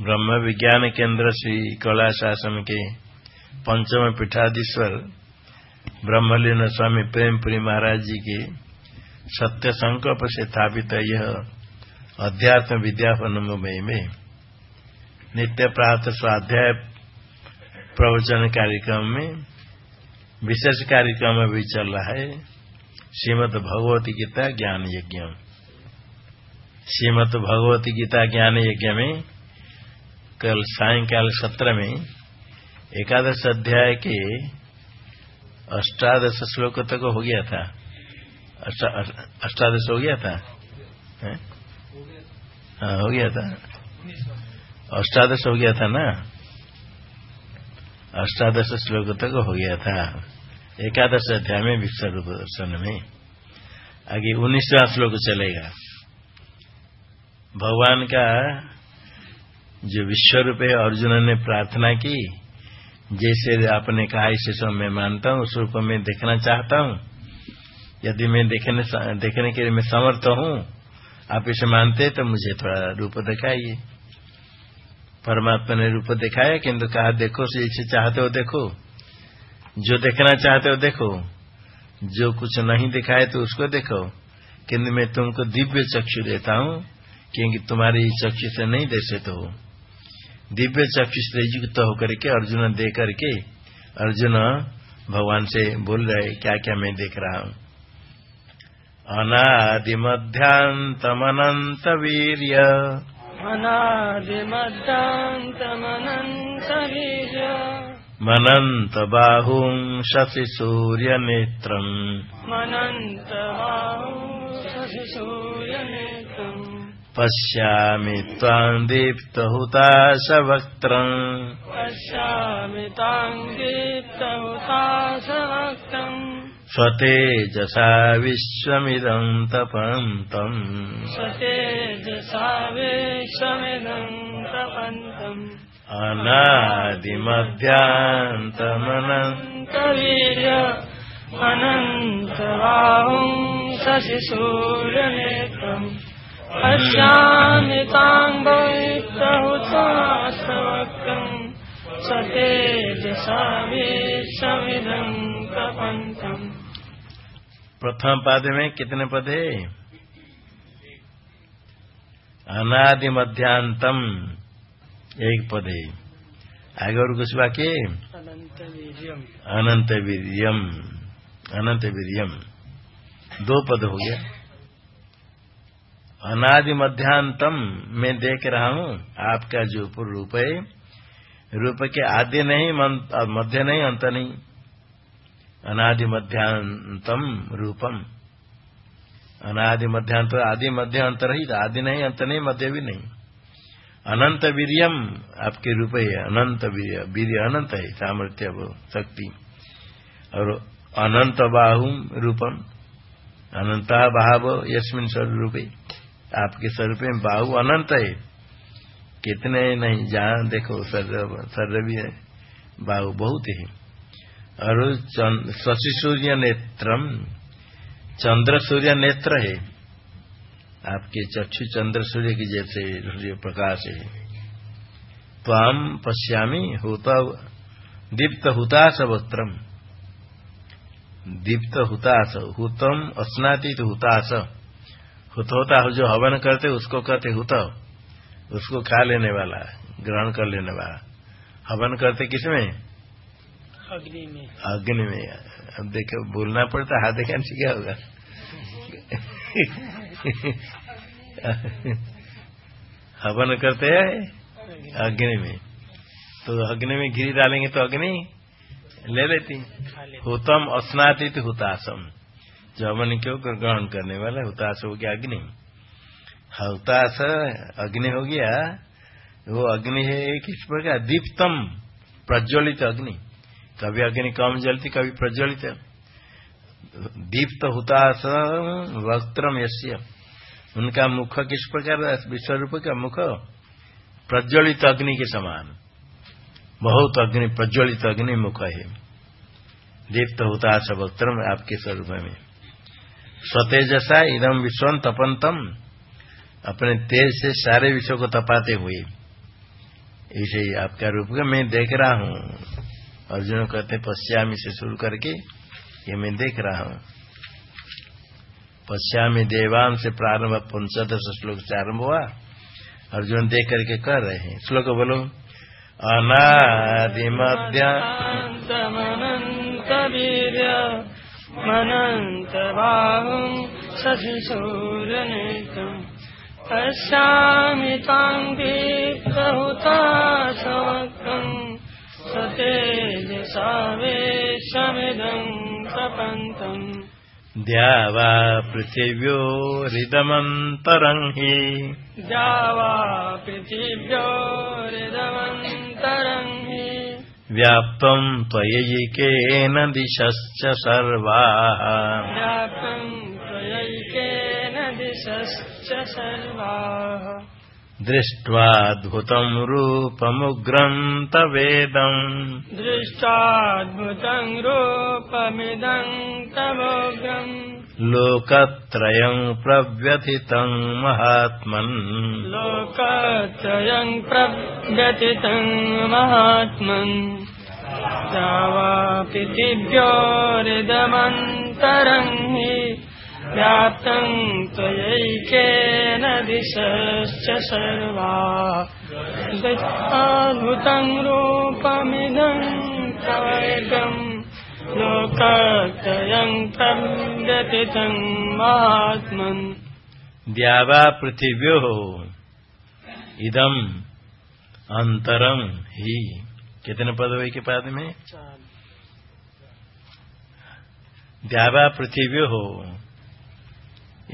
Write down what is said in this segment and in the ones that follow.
ब्रह्म विज्ञान केंद्र श्री कैलाश आश्रम के पंचम पीठाधीश्वर ब्रह्मलीन स्वामी प्रेमपुरी महाराज जी के सत्य संकल्प से स्थापित यह अध्यात्म विद्यापनमय में। नित्य प्रात स्वाध्याय प्रवचन कार्यक्रम में विशेष कार्यक्रम भी चल रहा है। श्रीमद भगवती गीता ज्ञान यज्ञ। श्रीमद भगवती गीता ज्ञान यज्ञ में कल सायकाल सत्र में एकादश अध्याय के अष्टादश श्लोक तक हो गया था। अष्टादश हो गया था? हाँ? हो गया था। अष्टादश हो गया था ना? अष्टादश श्लोक तक हो गया था। एकादश अध्याय में विश्व रूप दर्शन में। आगे उन्नीसवा श्लोक चलेगा। भगवान का जो विश्व रूप अर्जुन ने प्रार्थना की, जैसे आपने कहा, इसे सब मैं मानता हूँ, उस रूप में देखना चाहता हूँ। यदि मैं देखने देखने के लिए मैं समर्थ हूँ, आप इसे मानते तो मुझे थोड़ा रूप दिखाइए। परमात्मा ने रूप दिखाया, किंतु कहा, देखो इसे चाहते हो देखो। जो देखना चाहते हो देखो। जो कुछ नहीं दिखाए तो उसको देखो। किंतु मैं तुमको दिव्य चक्षु देता हूँ, क्योंकि तुम्हारी चक्षु से नहीं दे सकते हो। दिव्य चक्षु से युक्त होकर के अर्जुन दे करके अर्जुन भगवान से बोल रहे क्या क्या मैं देख रहा हूँ? अनादिमध्यांतमनंत वीर्य अनादिमध्यांतमनंत वीर्य मनंत बाहुं शशि सूर्य नेत्रम् मनंत बाहुं शशि सूर्य नेत्रम् पश्यामि त्वां दीप्त पश्यामि त्वां दीप्तशाक्तम् स्वतेजसा विश्वमिदं तपन्तम्। स्वतेजसा विश्वमिदं तपन्तम्। अनादिमध्यान्तमनन्तवीर्य। अनन्तवाहुं अनन्त वाहु प्रथम पद में कितने पद है? अनादि मध्यांतम एक पद है। आगे और कुछ बाकी अनंत वीरियम। अनंत वीरियम। दो पद हो गया। अनादि मध्यांतम मैं देख रहा हूँ आपका जो रूप है। रूप के आदि नहीं मध्य नहीं, अंत नहीं। अनादि मध्यांतम रूपम। अनादि मध्यांत आदि मध्य, अंत रही आदि नहीं, अंत नहीं, मध्य भी नहीं। अनंत वीरियम आपके रूप है। अनंत वीर्य अनंत है, सामर्थ्य वो शक्ति। और अनंत बाहु रूपम। अनंत भाव यस्मिन स्वरूप आपके स्वरूप में बाहु अनंत है। कितने नहीं, जहाँ देखो शरीर भी है, बाहु बहुत है। और शशि सूर्य नेत्रम, चंद्र सूर्य नेत्र है। आपके चक्षु चंद्र सूर्य की जैसे सूर्य प्रकाश है। त्वाम पश्यामी होता, दीप्त हुतास वस्त्रम। दीप्त हुतास हुतम, अस्नातीत हुतास हुत होता हो जो हवन करते उसको कहते हुत उसको खा लेने वाला ग्रहण कर लेने वाला हवन करते किसमें अग्नि में। अग्नि में अब देखो बोलना पड़ता हाथ देखने से क्या होगा? हवन करते हैं अग्नि में। तो अग्नि में घी डालेंगे तो अग्नि ले लेती। हुतम अस्नातीत हुतासम। जो हवन क्यों ग्रहण करने वाला हुतास हो गया अग्नि। हुतास अग्नि हो गया, वो अग्नि है किस प्रकार दीप्तम, प्रज्वलित अग्नि। कभी अग्नि कम जलती, कभी प्रज्वलित। दीप्त हुतास वक्त्रम यश्य उनका मुख किस प्रकार विश्व रूप का मुख? प्रज्वलित अग्नि के समान। बहुत अग्नि, प्रज्वलित अग्नि मुख है। दीप्त हुतास वक्त्रम आपके स्वरूप में। स्वतेजसा इदम विश्वम तपंतम अपने तेज से सारे विश्व को तपाते हुए। इसे आपका रूप का मैं देख रहा हूँ। अर्जुन कहते पश्चिमी से शुरू करके ये मैं देख रहा हूँ। पश्चिमी देवान से प्रारंभ पंचदश श्लोक से आरंभ हुआ। अर्जुन देख करके कर रहे हैं। श्लोक बोलो अनादिमध्य बाहुम शशिशूरनेकम् पश्यामि ताम् दीप्तहुता समग्रम् सतेजसावेशमिदम् प्रपन्तम् द्यावा पृथिव्योरिदमन्तरम् हि द्यावा पृथिव्योरिदमन्तरम् हि व्याप्तम् त्वयैकेन दिशश्च सर्वाः। व्याप्तम् त्वयैकेन दिशश्च सर्वाः। दृष्ट्वाद्भुतम् रूपमुग्रम् तवेदम् दृष्टाद्भुतम् रूपमिदम् तमोग्रम् लोकत्रयं प्रव्यथितं महात्मन्। लोकत्रयं प्रव्यथितं महात्मन्। सावापि दिव्यो हृदमन्तरं हि व्याप्तं त्वयैकेन दिशश्च सर्वा। दृष्टाद्भुतं रूपमिदं कर्गम् लोकत्रयम् प्रव्यथितम् महात्मन् द्यावा पृथिव्यो। इदम अंतरम ही। कितने पद हुए के पाद में? द्यावा पृथिव्यो। हो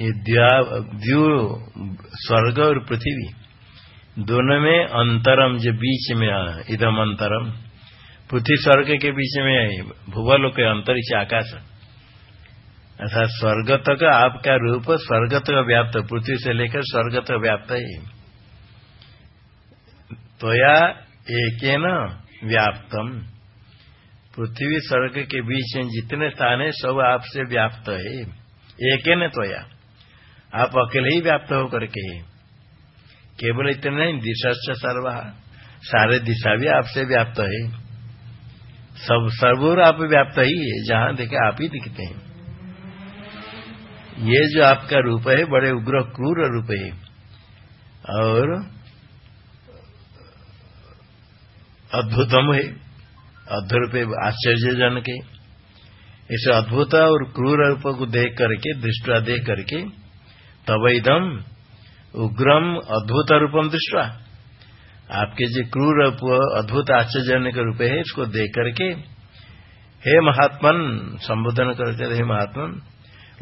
ये द्या- स्वर्ग और पृथ्वी। दोनों में अंतरम जो बीच में इदम अंतरम। पृथ्वी स्वर्ग के बीच में है, भूगोल के अंतरिक्ष आकाश। अर्थात स्वर्ग तक आपका रूप स्वर्ग तक व्याप्त पृथ्वी से लेकर स्वर्ग तक व्याप्त है। त्वया एक व्याप्तम। पृथ्वी स्वर्ग के बीच में जितने स्थान है सब आपसे व्याप्त है। एक त्वया आप अकेले ही व्याप्त होकर के। केवल इतने नहीं दिशा सर्वा सारे दिशा भी आपसे व्याप्त है। सब सर्वोर आप व्याप्त ही है, जहाँ देखे आप ही दिखते हैं। ये जो आपका रूप है, बड़े उग्र, क्रूर रूप है। और अद्भुतम है अद्भुत आश्चर्यजनक है। इसे अद्भुत और क्रूर रूप को देख करके, दृष्टा देख करके तब इदम उग्रम अद्भुत रूपम दृष्टा आपके जो क्रूर अद्भुत आश्चर्यजनक रूप है, इसको देख करके, हे महात्मन, संबोधन करके हे महात्मन,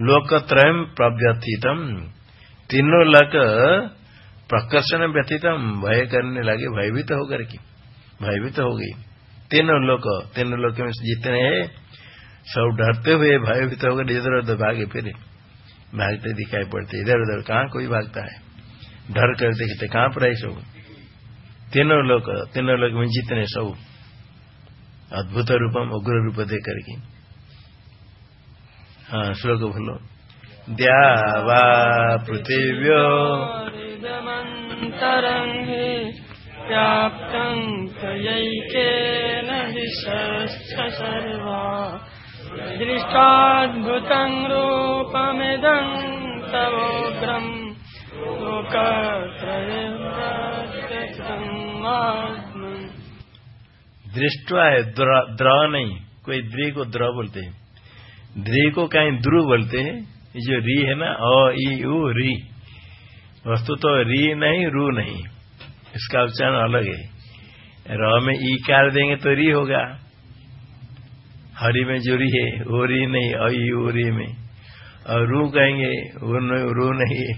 लोकत्रय प्रव्यथितम तीनों लक प्रकर्षण व्यथितम भय करने लगे, भयभीत होकर के, भयभीत हो गई। तीनों लोक तीनों लोक में जितने हैं, सब डरते हुए भयभीत होकर इधर उधर भागे फिर। भागते दिखाई पड़ते, इधर उधर कहाँ कोई भागता है? डर कर देखते कहाँ पर है सब तीनों लोग तीनों लोग में जितने सब अद्भुत रूपम उग्र रूप दे करके हाँ श्लोक बोलो द्यावा पृथिव्यो हृदमन्तरम् हि व्याप्तम् त्वयैकेन सर्वा दृष्टाद्भुतम् रूपमिदम् तवोग्रम् लोकत्रयम् दृष्टवा है, द्र द्र नहीं, कोई द्री को द्र बोलते हैं। द्री को कहीं ध्रुव बोलते हैं जो री है ना, अ, ई, उ, री। वस्तु तो री नहीं, रू नहीं। इसका उच्चारण अलग है। र में ई कार देंगे तो री होगा। हरी में जो री है, वो री नहीं, अ, ई, उ, री में। और रू कहेंगे, वो नहीं, रू नहीं।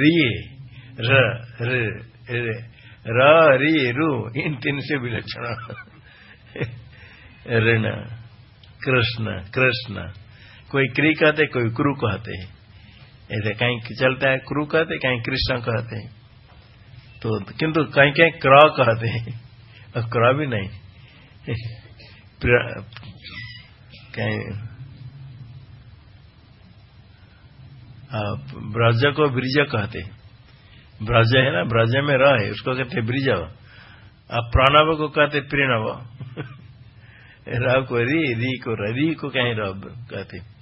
री है। र र। र- र इन तीन से विलक्षण ऋण, कृष्ण कृष्ण। कोई क्री कहते, कोई क्रू कहते हैं। ऐसे कहीं चलता है क्रू कहते, कहीं कृष्ण कहते हैं। तो किंतु कहीं कहीं क्र कहते हैं। और क्र भी नहीं। कहीं ब्रज को ब्रिज कहते हैं। ब्रज है ना, ब्रज में रहे उसको कहते ब्रिज अब प्रणव को कहते प्रणव। र को री री को री को कहीं रब कहते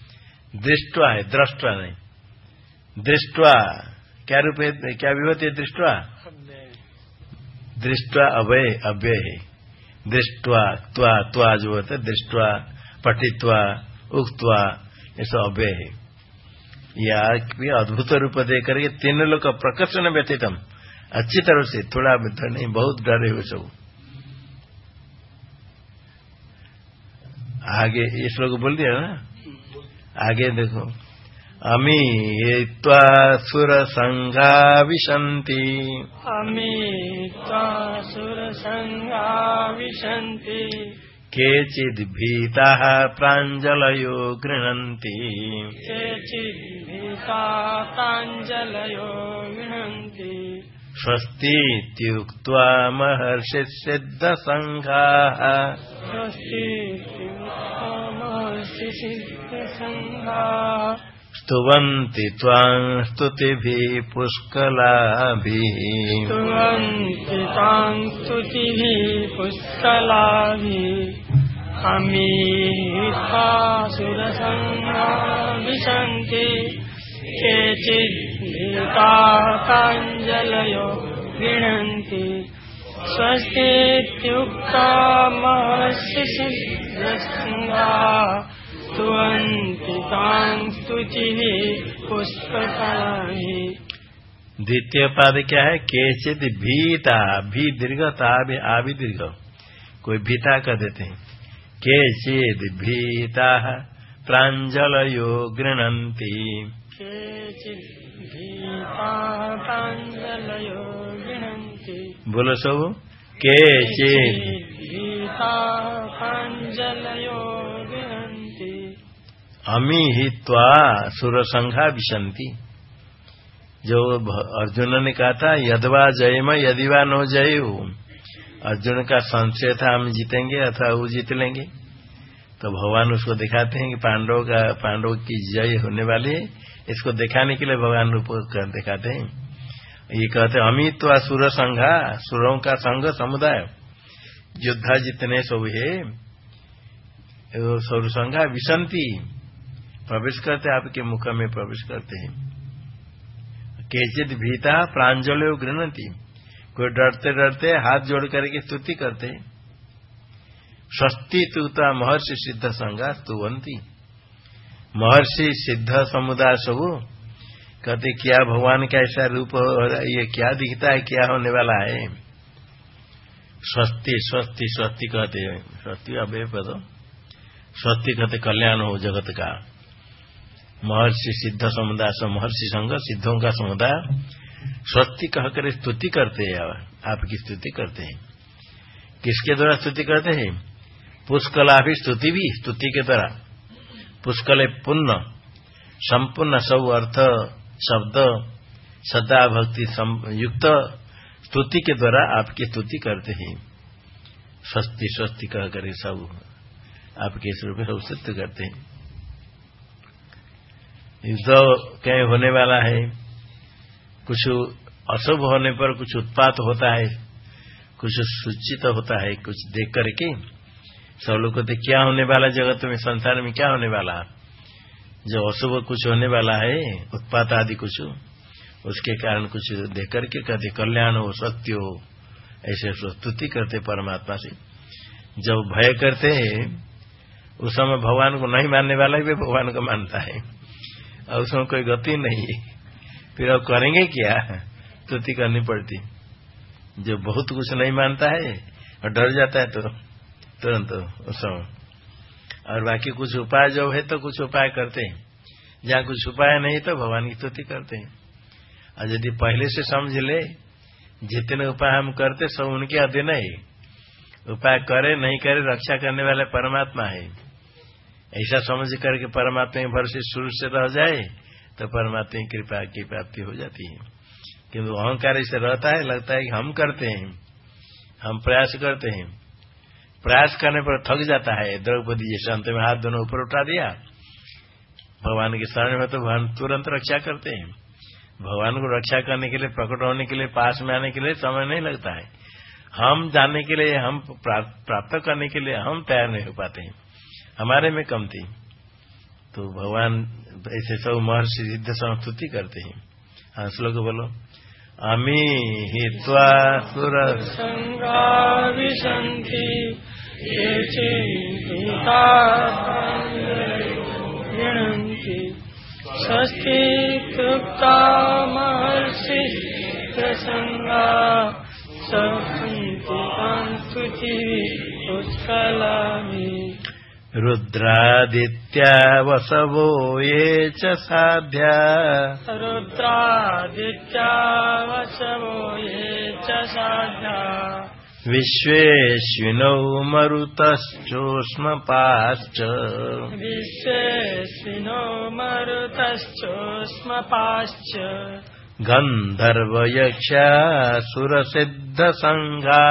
दृष्टवा है, दृष्टवा नहीं। दृष्टवा, क्या रूप है, क्या विभूति है दृष्टवा? दृष्टवा अभय अव्यय है। दृष्टवा, त्वा त्वा जो होता है, दृष्टवा, पठित्वा, उक्तवा ऐसा अव्यय है। या भी अद्भुत रूप दे करके तीन लोग प्रकर्षण व्यतीतम। अच्छी तरह से थोड़ा नहीं, बहुत डरे हुए सब। आगे ये श्लोक बोल दिया ना? आगे देखो। अमी सुर संघा विशंति अमी सुर संघा विशंति केचिद् भीताः प्राञ्जलयो गृह्णन्ति। केचिद् भीता प्राञ्जलयो गृह्णन्ति। स्वस्तीत्युक्त्वा महर्षिसिद्धसङ्घाः। स्तुवन्ति त्वाम् स्तुतिभिः पुष्कलाभिः। स्तुवन्ति ताम् स्तुतिभिः पुष्कलाभिः अमीता सुरसङ्गा विशन्ति केचिद्भीता काञ्जलयो गृह्णन्ति स्वस्तीत्युक्ता महर्षि द्वितीय पाद क्या है? केचित भीता भी दीर्घ ता भी आ भी दीर्घ कोई भीता कर देते हैं। केचिद भीता प्राञ्जलयो गृह्णन्ति। केचिद्भीता बोलो सब। केचिद भीता अमी ही सुरसंघा विशंति जो अर्जुन ने कहा था, यदवा जयम, यदिवा नो जय अर्जुन का संशय था हम जीतेंगे अथवा वो जीत लेंगे। तो भगवान उसको दिखाते हैं कि पांडव का, पांडव की जय होने वाली है। इसको दिखाने के लिए भगवान रूप दिखाते हैं। ये कहते हैं, अमित व सुर संघा, सुरों का संघ समुदाय। योद्धा जितने सब है सुर संघा विसंति। प्रवेश करते, आपके मुख में प्रवेश करते हैं। केचित भीता प्रांजल गृहती कोई डरते डरते हाथ जोड़ करके स्तुति करते स्वस्ति तुता महर्षि सिद्ध संघा स्तुवंती। महर्षि सिद्ध समुदाय सब कहते, क्या भगवान का ऐसा रूप ये क्या दिखता है, क्या होने वाला है? स्वस्ति स्वस्ति स्वस्ति कहते स्वस्ति अभय पद स्वस्ति कहते, कल्याण हो जगत का। महर्षि सिद्ध समुदाय महर्षि संघ सिद्धों का समुदाय। स्वस्ति कहकर स्तुति करते हैं आपकी स्तुति करते हैं। किसके द्वारा स्तुति करते हैं? पुष्कला भी स्तुति भी, स्तुति के द्वारा। पुष्कल पुण्य, संपूर्ण सब अर्थ, शब्द, सदा भक्ति युक्त स्तुति के द्वारा आपकी स्तुति करते हैं। स्वस्ति स्वस्ति कह कर सब आपके स्वरूप में सब स्तुति करते हैं। युद्ध कहीं होने वाला है कुछ अशुभ होने पर कुछ उत्पात होता है, कुछ सूचित होता है, कुछ देख करके सब लोग कहते क्या होने वाला जगत में, संसार में क्या होने वाला? जो अशुभ कुछ होने वाला है, उत्पात आदि कुछ, उसके कारण कुछ देख करके कहते कल्याण हो, सत्य हो, ऐसे स्तुति करते परमात्मा से। जब भय करते हैं, उस समय भगवान को नहीं मानने वाला भी भगवान को मानता है। और उसमें कोई गति नहीं है। फिर अब करेंगे क्या? स्तुति करनी पड़ती। जो बहुत कुछ नहीं मानता है और डर जाता है तो तुरंत तो, उस समय और बाकी कुछ उपाय जो है तो कुछ उपाय करते हैं। जहाँ कुछ उपाय नहीं तो भगवान की स्तुति करते हैं। और यदि पहले से समझ ले जितने उपाय हम करते सब उनके अधीन है। उपाय करे नहीं करे रक्षा करने वाले परमात्मा है। ऐसा समझ करके परमात्मा भर से शुरू से रह जाए। तो परमात्मा की कृपा की प्राप्ति हो जाती है। किंतु अहंकार ऐसे रहता है, लगता है कि हम करते हैं, हम प्रयास करते हैं। प्रयास करने पर थक जाता है। द्रौपदी जैसे अंत में हाथ दोनों ऊपर उठा दिया। भगवान के शरण में तो भगवान तुरंत रक्षा करते हैं। भगवान को रक्षा करने के लिए, प्रकट होने के लिए, पास में आने के लिए समय नहीं लगता है। हम जानने के लिए, हम प्राप्त करने के लिए हम तैयार नहीं हो पाते हैं। हमारे में कम थी। तो भगवान ऐसे सब महर्षि सिद्ध संस्तुति करते हैं। हाँ श्लोक बोलो। अमी हित्वा सुर षष्ठी महर्षि प्रसङ्गा सन्ति संस्तुति उत्कलामि रुद्रादित्या वसवो ये च साध्या। रुद्रादित्या वसवो ये च साध्या। विश्वेश्विनौ मरुतश्चोष्मपाश्च। विश्वेश्विनो मरुतश्चोष्मपाश्च गन्धर्वयक्षा सुरसिद्धसङ्घा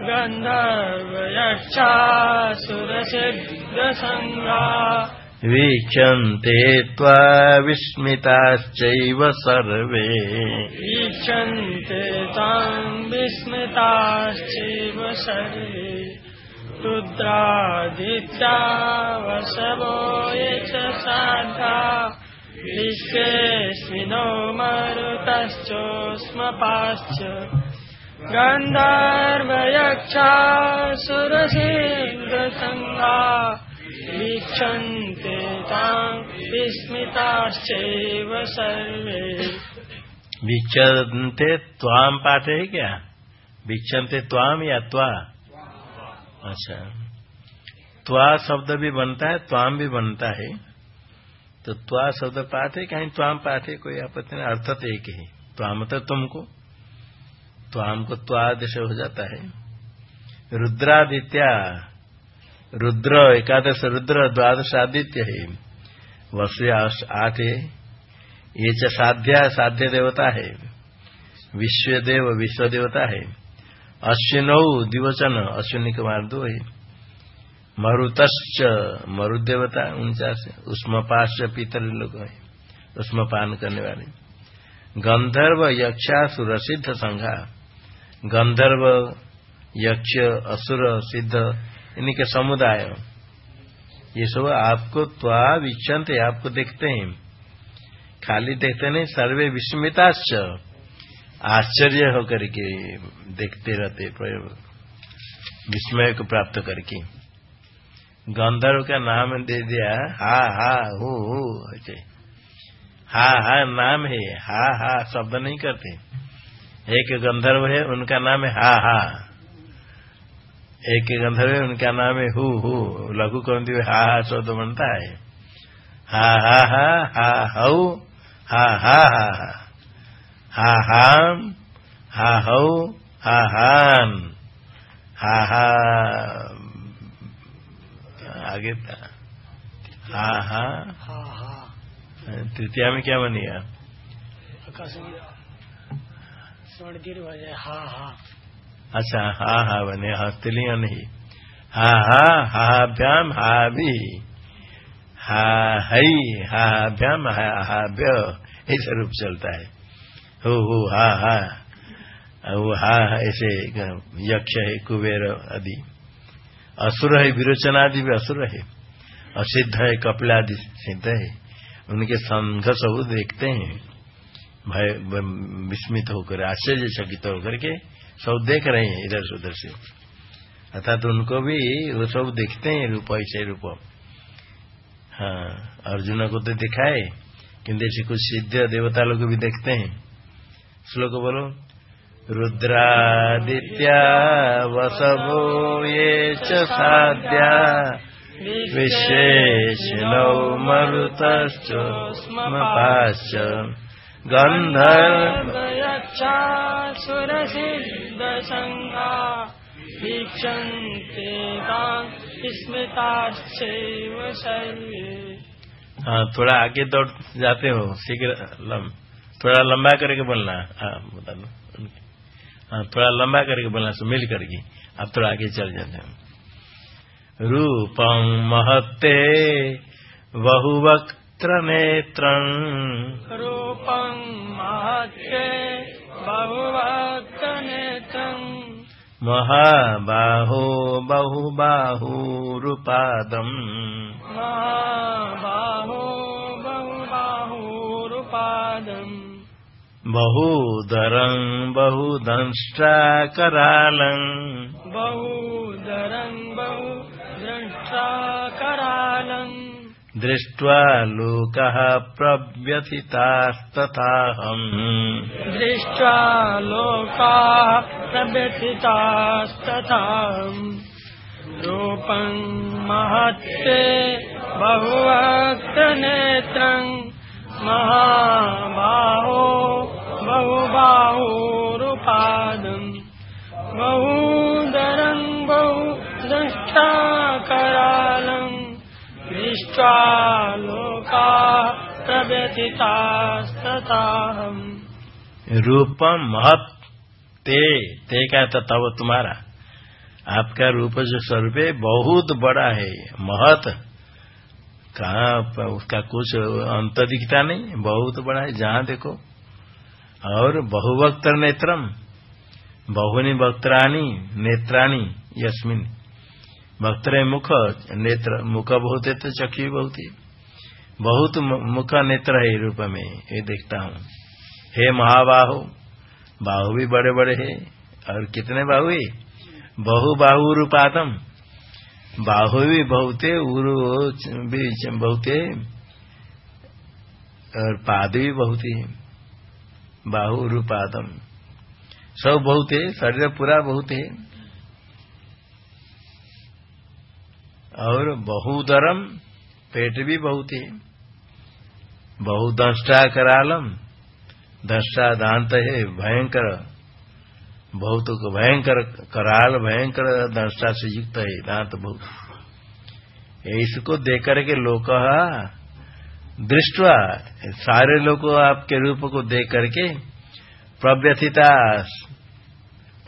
गन्धर्वयक्षासुरसिद्धसङ्गा वीक्षन्ते त्वा विस्मिताश्चैव सर्वे। वीक्षन्ते ताम् विस्मिताश्चैव सर्वे। रुद्रादित्या वसवो ये च साधा विश्वेस्मिनो मरुतश्चोष्मपाश्च गन्धर्वयक्षा सुरसिद्धसङ्गा वीक्षन्ते ताम् विस्मिताश्चैव सर्वे। वीक्षन्ते त्वाम पाठ है क्या? वीक्षन्ते त्वाम या त्वा? अच्छा। त्वा शब्द भी बनता है त्वाम भी बनता है। तो त्वा शब्द है कहीं त्वाम है कोई आपत्ति नहीं अर्थ तो एक ही। त्वाम तो तुमको, त्वाम को त्वादश हो जाता है। रुद्रादित्या, रुद्र, एकादश रुद्र, द्वादश आदित्य है। वसु आठ है ये च साध्या, साध्य देवता है। विश्व देव विश्व देवता है। अश्विनौ दिवचन अश्विनी कुमार दो है। मरुतश्च, मरुदेवता उनचास उष्मपाश पितर लोग है। उष्मपान करने वाले। गंधर्व यक्षा सुरसिद्ध संघा। गंधर्व, यक्ष, असुर सिद्ध इनके समुदाय ये सब आपको त्वा विक्षंत आपको देखते हैं। खाली देखते नहीं, सर्वे विस्मिताश्च। आश्चर्य होकर के देखते रहते विस्मय को प्राप्त करके। गंधर्व का नाम दे दिया। हा हा, हु ऐसे। हा हा, नाम है हा हा, शब्द नहीं करते। एक गंधर्व है, उनका नाम है हा हा। एक गंधर्व है, उनका नाम है हु हु। लघु कौंदी हा हा शब्द बनता है। हा हा हा हा हऊ हा हा हा हा। हा, हाम, हा हऊ हा, हान। हा हा आगे था। हा हा हा। हा तृतीया में क्या बनेगा हो? हा हा। अच्छा हा हा बने हस्तलिंग नहीं। हा हा हाभ्याम हा भी। हा हई हाभ्याम हाभ्य ऐसा रूप चलता है। हो हो हा हा। वो हा ऐसे यक्ष है कुबेर आदि। असुर है विरोचन आदि भी असुर है, असिद्ध है कपिल आदि सिद्ध है। उनके संघ सब देखते हैं, भय विस्मित होकर, आश्चर्यचकित होकर के सब देख रहे हैं इधर से उधर से। अर्थात उनको भी वो सब देखते हैं रूप, ऐसे रूप। हाँ अर्जुन को तो दिखाए, किंतु ऐसे कुछ सिद्ध देवता लोग भी देखते हैं। श्लोक बोलो। रुद्रादित्या वसवो ये च साध्या। विश्वेशिनौ मरुतश्चोष्मपाश्च गन्धर्व यक्षा सुरसिद्धसङ्गा। वीक्षन्ते तान् स्मृताश्चैव सर्वे हाँ थोड़ा आगे दौड़ जाते हो, शीघ्र थोड़ा लंबा करके बोलना। हाँ बता दो। थोड़ा लंबा करके बोलना सो मिल करके। अब थोड़ा आगे चल जाते हैं। रूपं महत्ते बहुवक्त्र नेत्रम् रूपं महत्ते बहुभक्तनेत्रम् महाबाहो बहुबाहुरुपादम् महाबाहो बहुबाहुरुपादम् बहुदरम् बहुदंष्ट्राकरालम् बहुदरम् बहु द्रष्टाकरालम् दृष्ट्वा लोकः प्रव्यथितास्तथाहम्। दृष्ट्वा लोकाः प्रव्यथितास्तथाहम्। रूपम् महत्ते बहुवक्तनेत्रम् महाबाहो बहुबाहुरुपादम् बहुदरम् दृष्ट्वा लोकाः प्रव्यथितास्तथाहम् रूपम महत। ते ते का तब तुम्हारा। आपका रूप जो स्वरूप है बहुत बड़ा है, महत। कहा उसका कुछ अंत दिखता नहीं, बहुत बड़ा है। जहाँ देखो और बहुवक्त नेत्रम, बहुनी वक्त्राणी, नेत्राणी, यस्मिन। वक्त्र मुख, नेत्र, मुख बहुत है तो चक्षु बहुत। है बहुत मुख नेत्र है रूप में, ये देखता हूँ। हे महाबाहु, बाहु भी बड़े बड़े हैं, और कितने बाहु है? बहु बाहु रूपादम बाहु भी बहुत, उरु भी बहुत, और पाद भी बहुत है। बाहु रूपादम सब बहुत है, शरीर पूरा बहुत है। और बहुदरम, पेट भी बहुत है। बहुदंष्टा करालम, दंष्टा दांत है, भयंकर। बहुत भयंकर, कराल भयंकर दंष्टा से युक्त है, दांत बहुत। इसको देख करके लोग दृष्टवा सारे लोग आपके रूप को देख करके प्रव्यथिता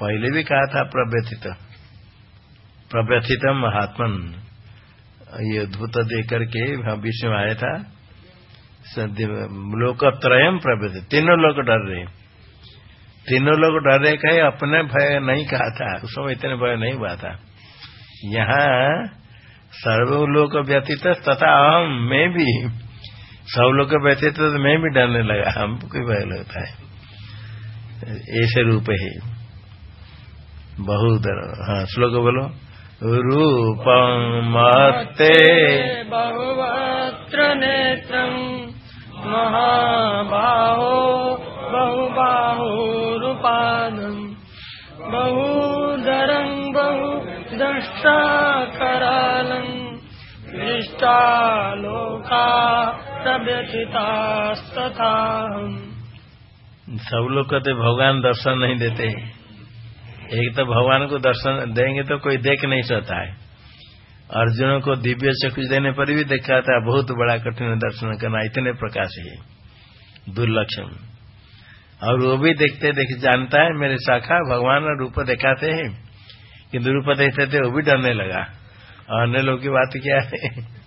पहले भी कहा था प्रव्यथित। प्रव्यथितम महात्मन। ये अद्भुत देख करके विश्व में आया था। लोकत्रयम प्रव्यथित। तीनों लोग डर रहे। तीनों लोग डर रहे, कहे अपने भय नहीं कहा था। उस समय इतने भय नहीं हुआ था। यहाँ सर्वलोक व्यतीत तथा अहम मैं भी। सब लोग व्यतीत तो मैं भी डरने लगा हमको कोई भय लगता है। ऐसे रूप है। बहुत हाँ श्लोक बोलो। रूपं मत्ते बहुवक्त्र नेत्रम् महाबाहो बहुबाहुरुपादम् बहुदरम् बहु दंष्टाकरालम् दृष्टा लोका सब लोग कहते भगवान दर्शन नहीं देते। एक तो भगवान को दर्शन देंगे तो कोई देख नहीं सकता है। अर्जुन को दिव्य से कुछ देने पर भी देखा था, बहुत बड़ा कठिन दर्शन करना, इतने प्रकाश है, दुर्लक्षण। और वो भी देखते देख जानता है, मेरे शाखा, भगवान रूप दिखाते हैं, किंतु रूप देखते थे वो भी डरने लगा। और अन्य लोग की बात क्या है?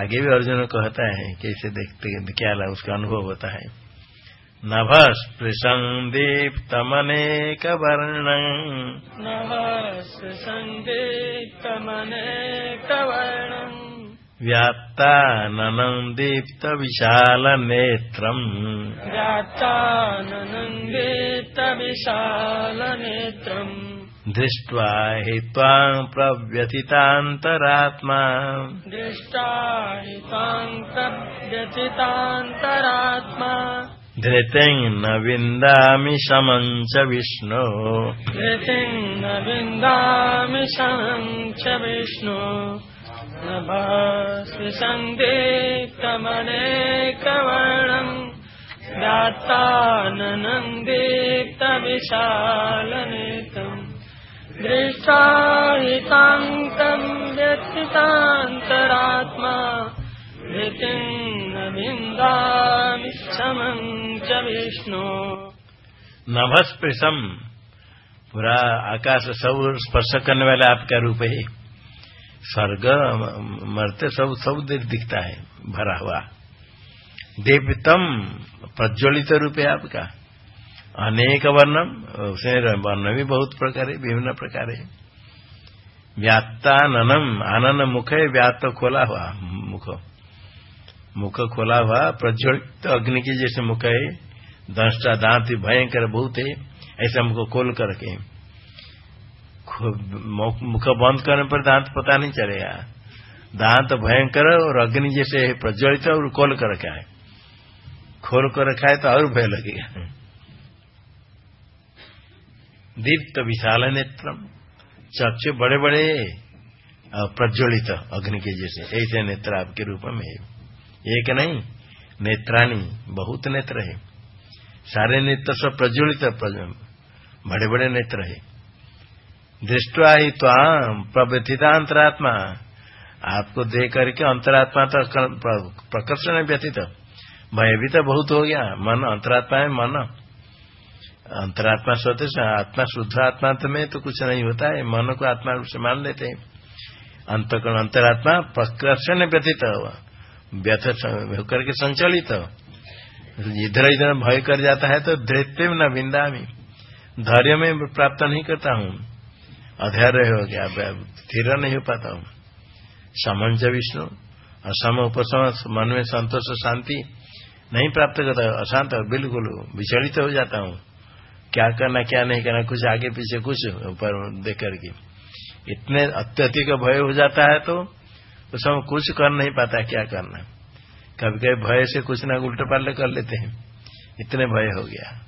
आगे भी अर्जुन कहता है कैसे देखते क्या ला उसका अनुभव होता है। नभस्पृशं दीप्तमनेकवर्णम् नभस्सन्देकमनेकवर्णम् व्याप्ताननम् दीप्तविशालनेत्रम् व्यात्ताननन्देतविशालनेत्रम् दृष्ट्वा हि त्वाम् प्रव्यथितान्तरात्मा। दृष्टा हि त्वाम् प्रव्यथितान्तरात्मा। धृतिम् न विन्दामि समम् च विष्णो। धृतिम् न विन्दामि शमम् च विष्णु। नभस्मि सन्देक्तमनेकवर्णम् व्यात्ताननन्देक्तविशालनेतम् दृष्टा हि व्यथितान्तरात्मा विष्णु। नभस्पृशम पूरा आकाश सब स्पर्श करने वाला आपका रूप है। स्वर्ग, मरते सब सब दिख- दिखता है, भरा हुआ। दीप्तम प्रज्वलित रूप है आपका। अनेक वर्णम उसमें वर्ण भी बहुत प्रकार है, विभिन्न प्रकार है। व्यात्ताननम आनन मुख है व्यात खोला हुआ, मुख। मुख खोला हुआ, प्रज्वलित अग्नि के जैसे मुख है, दंष्टा दांत भयंकर बहुत है, ऐसा मुख खोल करके। मुख बंद करने पर दांत पता नहीं चलेगा। दांत भयंकर और अग्नि जैसे प्रज्वलित और खोल कर रखा है। खोल कर रखा है तो और भय लगेगा। दीप्त विशाल नेत्र चक्षु बड़े बड़े प्रज्वलित अग्नि के जैसे। ऐसे नेत्र आपके रूप में है। एक नहीं नेत्राणी बहुत नेत्र है। सारे नेत्र सब प्रज्वलित बड़े बड़े नेत्र है। दृष्टवा ही ताम प्रव्यथिता अंतरात्मा। आपको देख करके अंतरात्मा तो प्रकर्षण व्यतीत। भय भी तो बहुत हो गया। मन, अंतरात्मा है मन। अंतरात्मा सोते आत्मा शुद्ध आत्मा तो में तो कुछ नहीं होता है। मन को आत्मा रूप से मान लेते हैं। अंतकरण, अंतरात्मा प्रकर्षण व्यतीत व्यथ होकर के संचलित इधर इधर भय कर जाता है तो धृत्य में न बिंदा में धैर्य में प्राप्त नहीं करता हूँ। अधैर्य हो गया स्थिर नहीं हो पाता हूँ। समंज विष्णु, असम उपसम, मन में संतोष, शांति नहीं प्राप्त करता। अशांत, बिल्कुल विचलित हो जाता हूँ। क्या करना, क्या नहीं करना, कुछ आगे पीछे कुछ ऊपर देख करके। इतने अत्यधिक भय हो जाता है तो उस समय कुछ कर नहीं पाता, क्या करना। कभी कभी भय से कुछ ना उल्टे पाल्टे कर लेते हैं। इतने भय हो गया।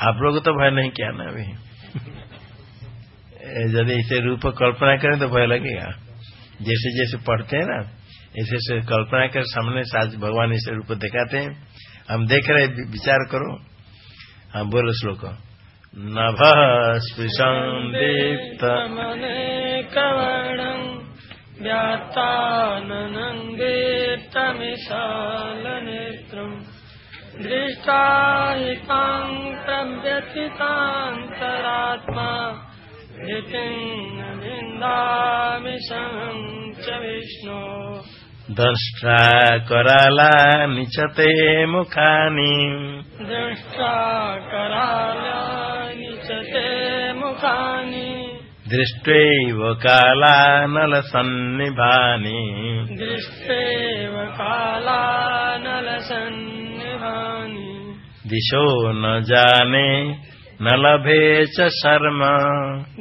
आप लोग तो भय नहीं किया ना अभी। यदि इसे रूप कल्पना करें तो भय लगेगा। जैसे जैसे पढ़ते हैं ना, ऐसे ऐसे कल्पना कर सामने साज भगवान इसे रूप दिखाते हैं। हम देख रहे विचार करो। बोलो श्लोक। नभ स्पृशं कवर्णम् व्यात्ताननङ्गेत्तमिशालनेत्रम् दृष्टाहिताम् प्रव्यथितान्तरात्मा निन्दामि च विष्णो दष्ट्रा करालानि च ते मुखानि। दृष्टा करालानि च ते मुखानि। दृष्ट्वैव कालानलसन्निभानि। दृष्ट्वैव कालानलसन्निभानि। दिशो न जाने न लभे च शर्म।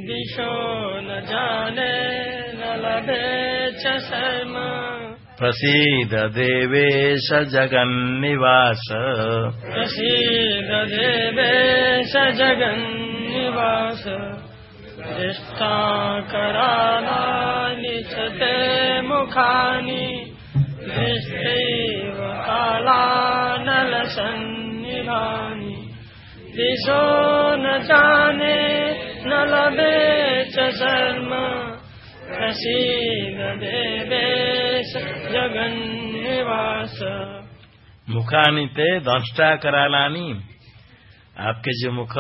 दिशो न जाने न लभे च शर्म। प्रसीद देवेश जगन्निवास। प्रसीद देवेश जगन्निवास करालानि च ते मुखानि। दृष्टैव कालानलसन्निधानि। दिशो न जाने न लभे च शर्म। प्रसीद देवेश जगन्निवास। मुखानि ते दंष्टा करालानी। आपके जो मुख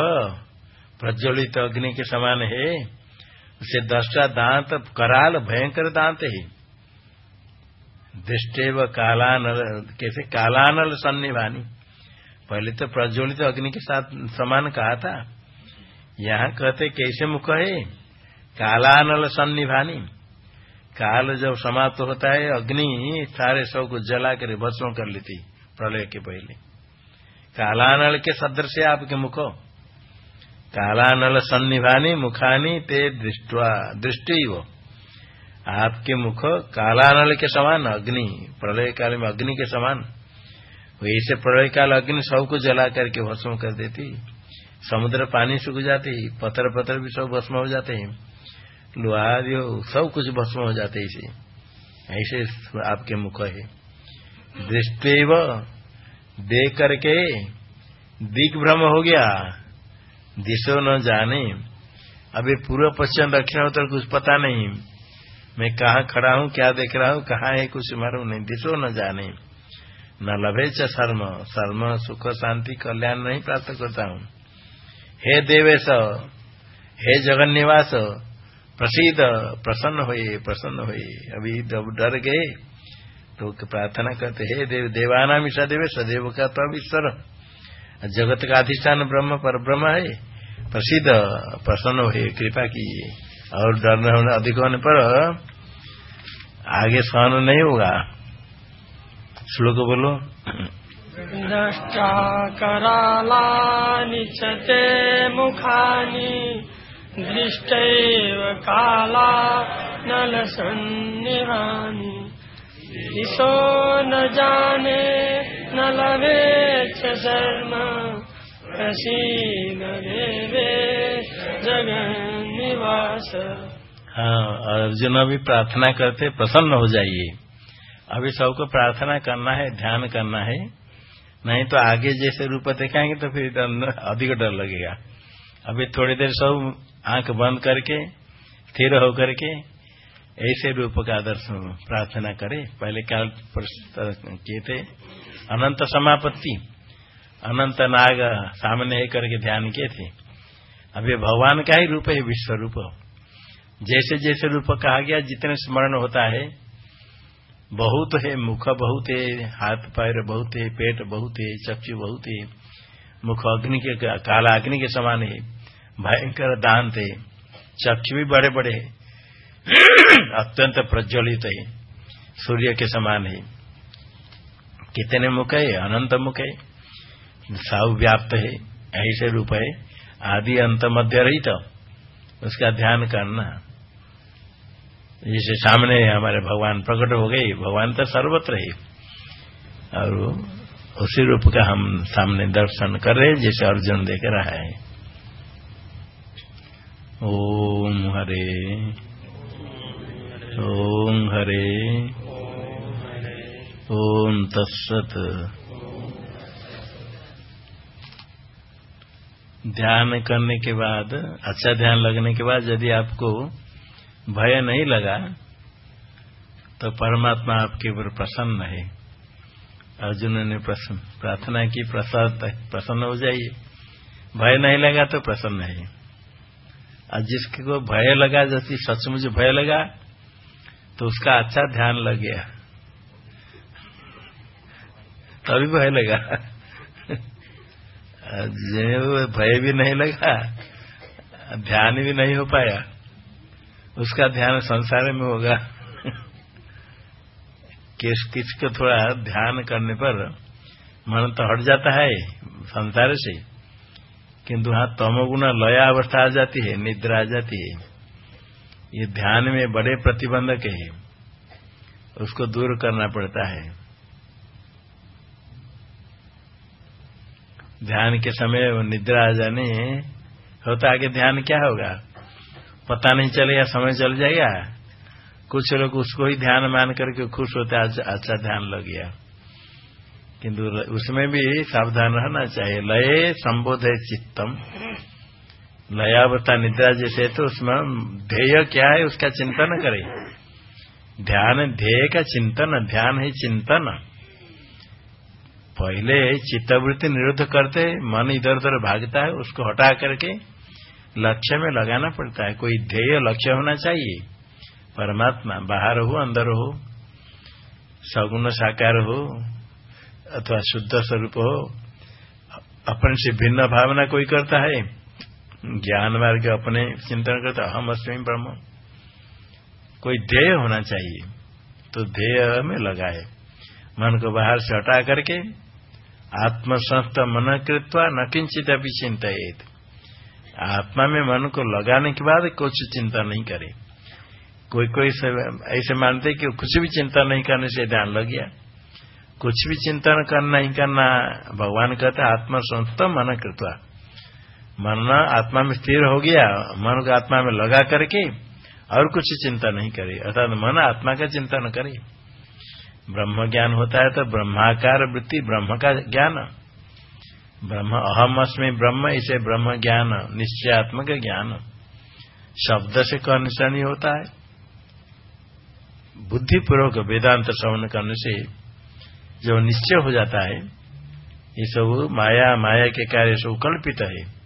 प्रज्वलित अग्नि के समान है, उसे दष्टा दांत, कराल भयंकर दांत है। दृष्टेव कालानल, कैसे कालानल सन्निभानी पहले तो प्रज्वलित अग्नि के साथ समान कहा था। यहाँ कहते कैसे मुख है? कालानल सन्निभानी काल जब समाप्त होता है, अग्नि सारे सबको जला कर भस्म कर लेती, प्रलय के पहले। कालानल के सदृश आपके मुख। कालानल सन्निभानी, मुखानी, ते दृष्टवा, दृष्टि वो। आपके मुख कालानल के समान, अग्नि, प्रलय काल में अग्नि के समान। वैसे प्रलय काल अग्नि सबको जला करके भस्म कर देती। समुद्र पानी सूख जाते पत्थर पत्थर भी सब भस्म हो जाते हैं। लोहा सब कुछ भस्म हो जाते इसे। ऐसे आपके मुख है। दृष्टि देख करके दिग्भ्रम हो गया। दिशो न जाने। अभी पूर्व पश्चिम दक्षिण उत्तर कुछ पता नहीं। मैं कहा खड़ा हूँ, क्या देख रहा हूँ, कहा है कुछ मारू नहीं। दिशो न जाने। न लभे च शर्म। शर्म, सुख, शांति, कल्याण नहीं प्राप्त करता हूँ। हे देवेश, हे जगन निवास प्रसिद्ध प्रसन्न हुए प्रसन्न हुए अभी जब डर गए तो प्रार्थना करते, हे देव, देवानाम सदैव सदैव का तो ईश्वर। जगत का अधिष्ठान ब्रह्म पर ब्रह्म है। प्रसिद्ध प्रसन्न हो कृपा की और डर अधिक होने पर आगे सहन नहीं होगा। श्लोक बोलो। दृष्टा करालानि च मुखानि दृष्टैव काला नलसन्निहानि दिशो न जाने न लवे च शर्म। प्रसीद देवे जगन निवास हाँ अर्जुन अभी प्रार्थना करते प्रसन्न हो जाइए। अभी सबको प्रार्थना करना है, ध्यान करना है। नहीं तो आगे जैसे रूप दिखाएँगे तो फिर अधिक डर लगेगा। अभी थोड़ी देर सब आँख बंद करके, स्थिर होकर के, ऐसे रूप का दर्शन, प्रार्थना करे। पहले काल किए थे, अनंत समापत्ति। अनंत नाग सामने करके ध्यान किए थे। अभी भगवान का ही रूप है विश्व रूप जैसे जैसे रूप कहा गया, जितने स्मरण होता है, बहुत है, मुख बहुत है, हाथ पैर बहुत है, पेट बहुत है, चक्षु बहुत है, मुख अग्नि के, काला अग्नि के समान है। भयंकर दांत है चक्षु भी बड़े बड़े है। अत्यंत प्रज्वलित है। सूर्य के समान है। कितने मुख है? अनंत मुख है। साव व्याप्त है। ऐसे रूप है। आदि अंत मध्य रही तो उसका ध्यान करना। जैसे सामने हमारे भगवान प्रकट हो गए। भगवान तो सर्वत्र है। और उसी रूप का हम सामने दर्शन कर रहे जैसे अर्जुन देख रहा है। ओम हरे। ओम हरे। ओम तत्सत। ध्यान करने के बाद अच्छा ध्यान लगने के बाद यदि आपको भय नहीं लगा तो परमात्मा आपके ऊपर प्रसन्न है। अर्जुन ने प्रार्थना की, प्रसाद प्रसन्न हो जाइए। भय नहीं लगा तो प्रसन्न है। और जिसको भय लगा, जैसी सचमुच भय लगा तो उसका अच्छा ध्यान लग गया। तभी भय लगा। भय भी नहीं लगा, ध्यान भी नहीं हो पाया, उसका ध्यान संसार में होगा। किस किस को थोड़ा ध्यान करने पर मन तो हट जाता है संसार से। किंतु हाँ तमोगुना लया अवस्था आ जाती है, निद्रा आ जाती है। ये ध्यान में बड़े प्रतिबंधक है। उसको दूर करना पड़ता है। ध्यान के समय निद्रा आ जाने होता आगे ध्यान क्या होगा? पता नहीं चलेगा समय चल जाएगा। कुछ लोग उसको ही ध्यान मान करके खुश होते अच्छा ध्यान लग गया। किंतु उसमें भी सावधान रहना चाहिए। लय संबोध है चित्तम। लयावता निद्रा जैसे तो उसमें ध्येय क्या है उसका चिंतन करे। ध्यान, ध्येय का चिंतन, ध्यान है चिंतन। पहले चित्तवृत्ति निरुद्ध करते, मन इधर उधर भागता है, उसको हटा करके लक्ष्य में लगाना पड़ता है। कोई ध्येय लक्ष्य होना चाहिए। परमात्मा बाहर हो, अंदर हो, सगुण साकार हो अथवा शुद्ध स्वरूप हो, अपने से भिन्न भावना कोई करता है? ज्ञान मार्ग अपने चिंतन करता हम अस्मी ब्रह्म। कोई ध्येय होना चाहिए तो ध्येय में लगाए। मन को बाहर से हटा करके, आत्मसंस्थ मन कृत्वा न किंचित अभी चिंतित आत्मा में मन को लगाने के बाद कुछ चिंता नहीं करे। कोई कोई ऐसे मानते कि कुछ भी चिंता नहीं करने से ध्यान लग गया। कुछ भी चिंतन करना ही करना, भगवान कहते आत्मसंस्थ मन कृत्वा। मन आत्मा में स्थिर हो गया, मन को आत्मा में लगा करके और कुछ चिंता नहीं करे। अर्थात मन आत्मा का चिंता न करे। ब्रह्म ज्ञान होता है तो ब्रह्माकार वृत्ति, ब्रह्म का ज्ञान। ब्रह्म अहम अस्मी ब्रह्म, इसे ब्रह्म ज्ञान, निश्चयात्मक ज्ञान। शब्द से से नहीं होता है। बुद्धिपूर्वक वेदांत श्रवण करने से जो निश्चय हो जाता है, ये सब माया माया के कार्य सब कल्पित है।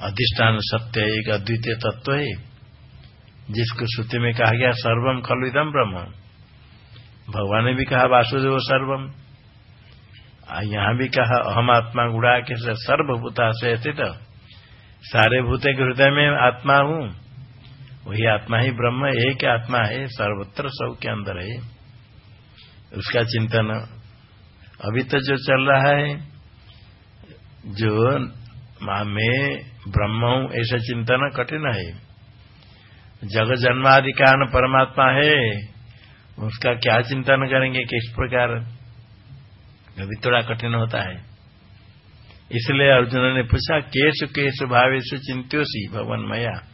अधिष्ठान सत्य एक अद्वितीय तत्व है, जिसको श्रुति में कहा गया सर्वम खलु इदम ब्रह्म। भगवान ने भी कहा वासुदेव सर्वम यहाँ भी कहा, अहम आत्मा गुड़ा के सर्वभूता से स्थित। सारे भूते के हृदय में आत्मा हूँ। वही आत्मा ही ब्रह्म, एक आत्मा है, सर्वत्र सब के अंदर है। उसका चिंतन अभी तो जो चल रहा है, जो मैं ब्रह्म हूँ, ऐसा चिंतन कठिन है। जग जन्मादि कारण परमात्मा है, उसका क्या चिंतन करेंगे, किस प्रकार? अभी थोड़ा कठिन होता है। इसलिए अर्जुन ने पूछा, केश केश भावेश चिंत्योसी भगवान मया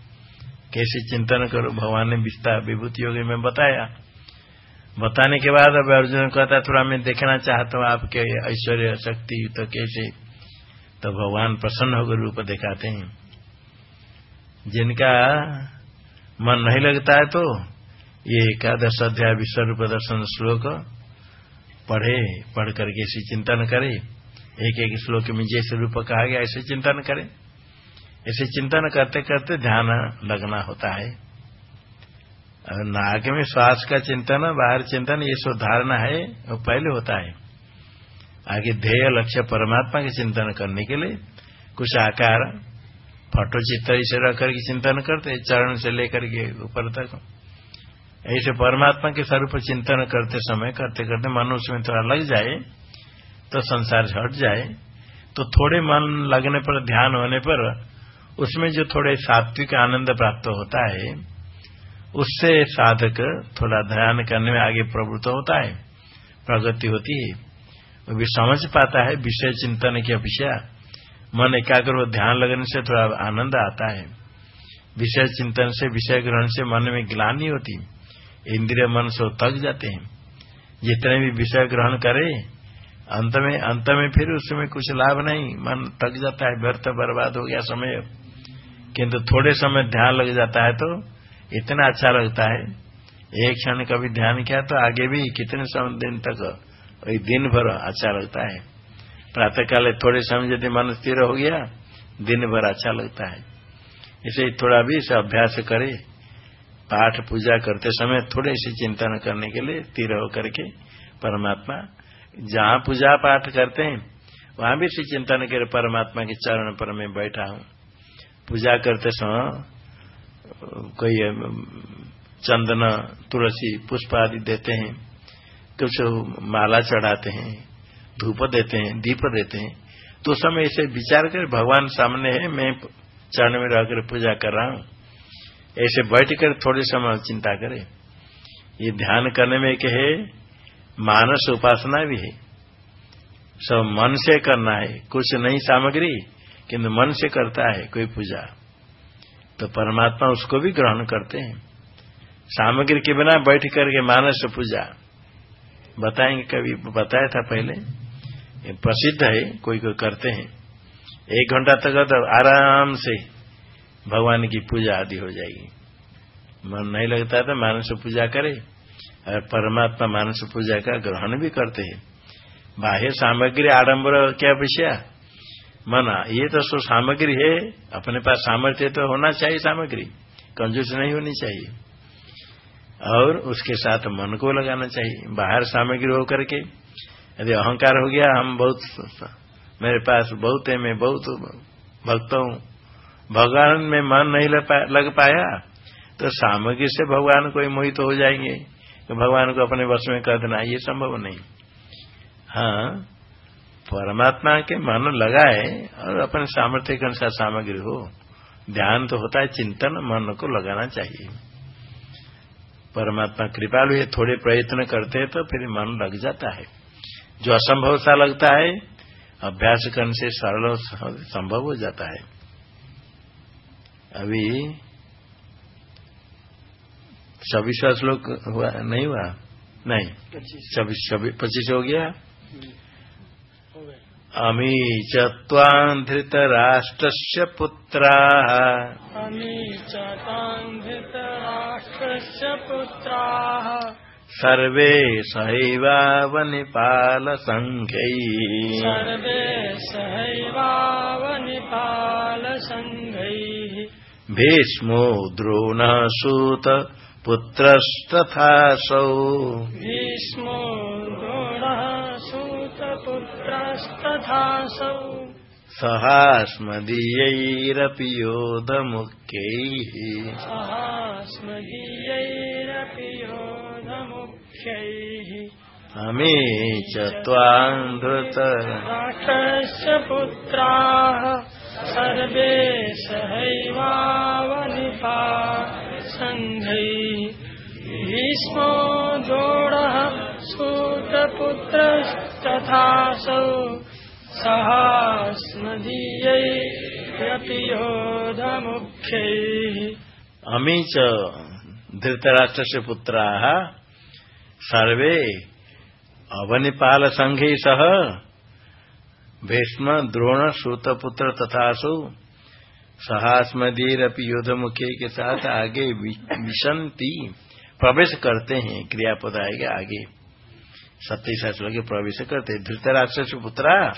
कैसे चिंतन करो? भगवान ने विस्तार विभूति योगी में बताया। बताने के बाद अब अर्जुन कहता थोड़ा मैं देखना चाहता हूँ आपके ऐश्वर्य शक्ति तो कैसे? तो भगवान प्रसन्न होकर रूप दिखाते हैं। जिनका मन नहीं लगता है तो ये एकादश अध्याय विश्व रूप दर्शन श्लोक पढ़े, पढ़ करके ऐसे चिंतन करे। एक एक श्लोक में जैसे रूप कहा गया, ऐसे चिंतन करे। ऐसे चिंतन करते करते ध्यान लगना होता है। नाक में श्वास का चिंतन बाहर चिंतन, ये सब धारणा है, वो पहले होता है। आगे ध्येय, लक्ष्य, परमात्मा के चिंतन करने के लिए कुछ आकार, फ़ोटो चित्र इसे रख करके चिंतन करते चरण से लेकर के ऊपर तक। ऐसे परमात्मा के स्वरूप चिंतन करते समय, करते करते मन उसमें थोड़ा लग जाए तो संसार से हट जाए तो थोड़े मन लगने पर, ध्यान होने पर, उसमें जो थोड़े सात्विक आनंद प्राप्त होता है उससे साधक थोड़ा ध्यान करने में आगे प्रवृत्त होता है, प्रगति होती है। वो भी समझ पाता है विषय चिंतन की अपेक्षा। मन एकाग्र ध्यान लगने से थोड़ा आनंद आता है। विषय चिंतन से, विषय ग्रहण से मन में ग्लानी होती इंद्रिय मन से तक जाते हैं। जितने भी विषय ग्रहण करे, अंत में अंत में फिर उसमें कुछ लाभ नहीं। मन तक जाता है, व्यर्थ, बर्बाद हो गया समय। किंतु थोड़े समय ध्यान लग जाता है तो इतना अच्छा लगता है। एक क्षण कभी ध्यान किया तो आगे भी कितने समय दिन तक दिन भर अच्छा लगता है। प्रातः काल थोड़े समय यदि मन स्थिर हो गया, दिन भर अच्छा लगता है। इसे थोड़ा भी इसे अभ्यास करे, पाठ पूजा करते समय थोड़े से चिंतन करने के लिए स्थिर होकर के परमात्मा, जहाँ पूजा पाठ करते हैं, वहाँ भी इसे चिंतन करे परमात्मा के चरण पर मैं बैठा हूँ। पूजा करते समय कोई चंदन, तुलसी, पुष्प आदि देते हैं। कुछ माला चढ़ाते हैं, धूप देते हैं, दीप देते हैं तो समय ऐसे विचार कर भगवान सामने है, मैं चरण में रहकर पूजा कर रहा हूँ। ऐसे बैठ कर थोड़े समय चिंता करे। ये ध्यान करने में कहे, मानस उपासना भी है। सब मन से करना है, कुछ नहीं सामग्री, किंतु मन से करता है कोई पूजा। तो परमात्मा उसको भी ग्रहण करते हैं। सामग्री के बिना बैठ करके मानस पूजा। बताएँगे कभी, बताया था पहले। प्रसिद्ध है, कोई कोई करते हैं। एक घंटा तक तो आराम से भगवान की पूजा आदि हो जाएगी। मन नहीं लगता तो मानस पूजा करे। और परमात्मा मानस पूजा का ग्रहण भी करते हैं। बाह्य सामग्री आडम्बर क्या विषय? मना, ये तो सो सामग्री है, अपने पास सामर्थ्य तो होना चाहिए सामग्री कंजूस नहीं होनी चाहिए। और उसके साथ मन को लगाना चाहिए, बाहर सामग्री होकर के। यदि अहंकार हो गया, हम बहुत मेरे पास बहुत है, मैं बहुत भक्त हूँ। भगवान में मन नहीं लग पाया तो सामग्री से भगवान को मोहित हो जाएँगे। तो भगवान को अपने वश में कर देना, ये संभव नहीं। हाँ परमात्मा के मन लगाए और अपने सामर्थ्य के अनुसार सामग्री हो। ध्यान तो होता है चिंतन मन को लगाना चाहिए। परमात्मा कृपालु ये थोड़े प्रयत्न करते हैं तो फिर मन लग जाता है। जो असंभव सा लगता है अभ्यास करने से सरल संभव हो जाता है। अभी छब्बीसवा श्लोक हुआ नहीं हुआ? नहीं। छब्बीस पच्चीस हो गया। अमी चत्वान्ध्रृतराष्ट्रस्य पुत्राः। अमी चत्वाष्ट्रस्य पुत्राः। सर्वे सहैवावनिपाल सङ्घैः सर्वे सहैवावनिपाल सङ्घैः भीष्मो द्रोणसूत पुत्रस्तथासौ। भीष्मो सूतपुत्रस्तथासौ सहास्मदीयैरपि योधमुख्यैः। सहास्मदीयैरपि योधमुख्यैः। अमी च त्वाम् धृत। राक्षस्य पुत्राः। सर्वे सहैवावनिपा सङ्घैः भीष्मो द्रोणः सूतपुत्रस्तथासौ सहास्मदीयैरपि योधमुख्यैः अमी च धृतराष्ट्रस्य पुत्राः सर्वे अवनिपाल संघे सह भीष्म, द्रोण, सूतपुत्र तथासु सहास्मदीरपि युद्ध मुख्य के साथ आगे विशंति प्रवेश करते हैं, क्रियापद आएगा आगे। सत्य शास्त्र के प्रवेश करते धृतराष्ट्र से पुत्रा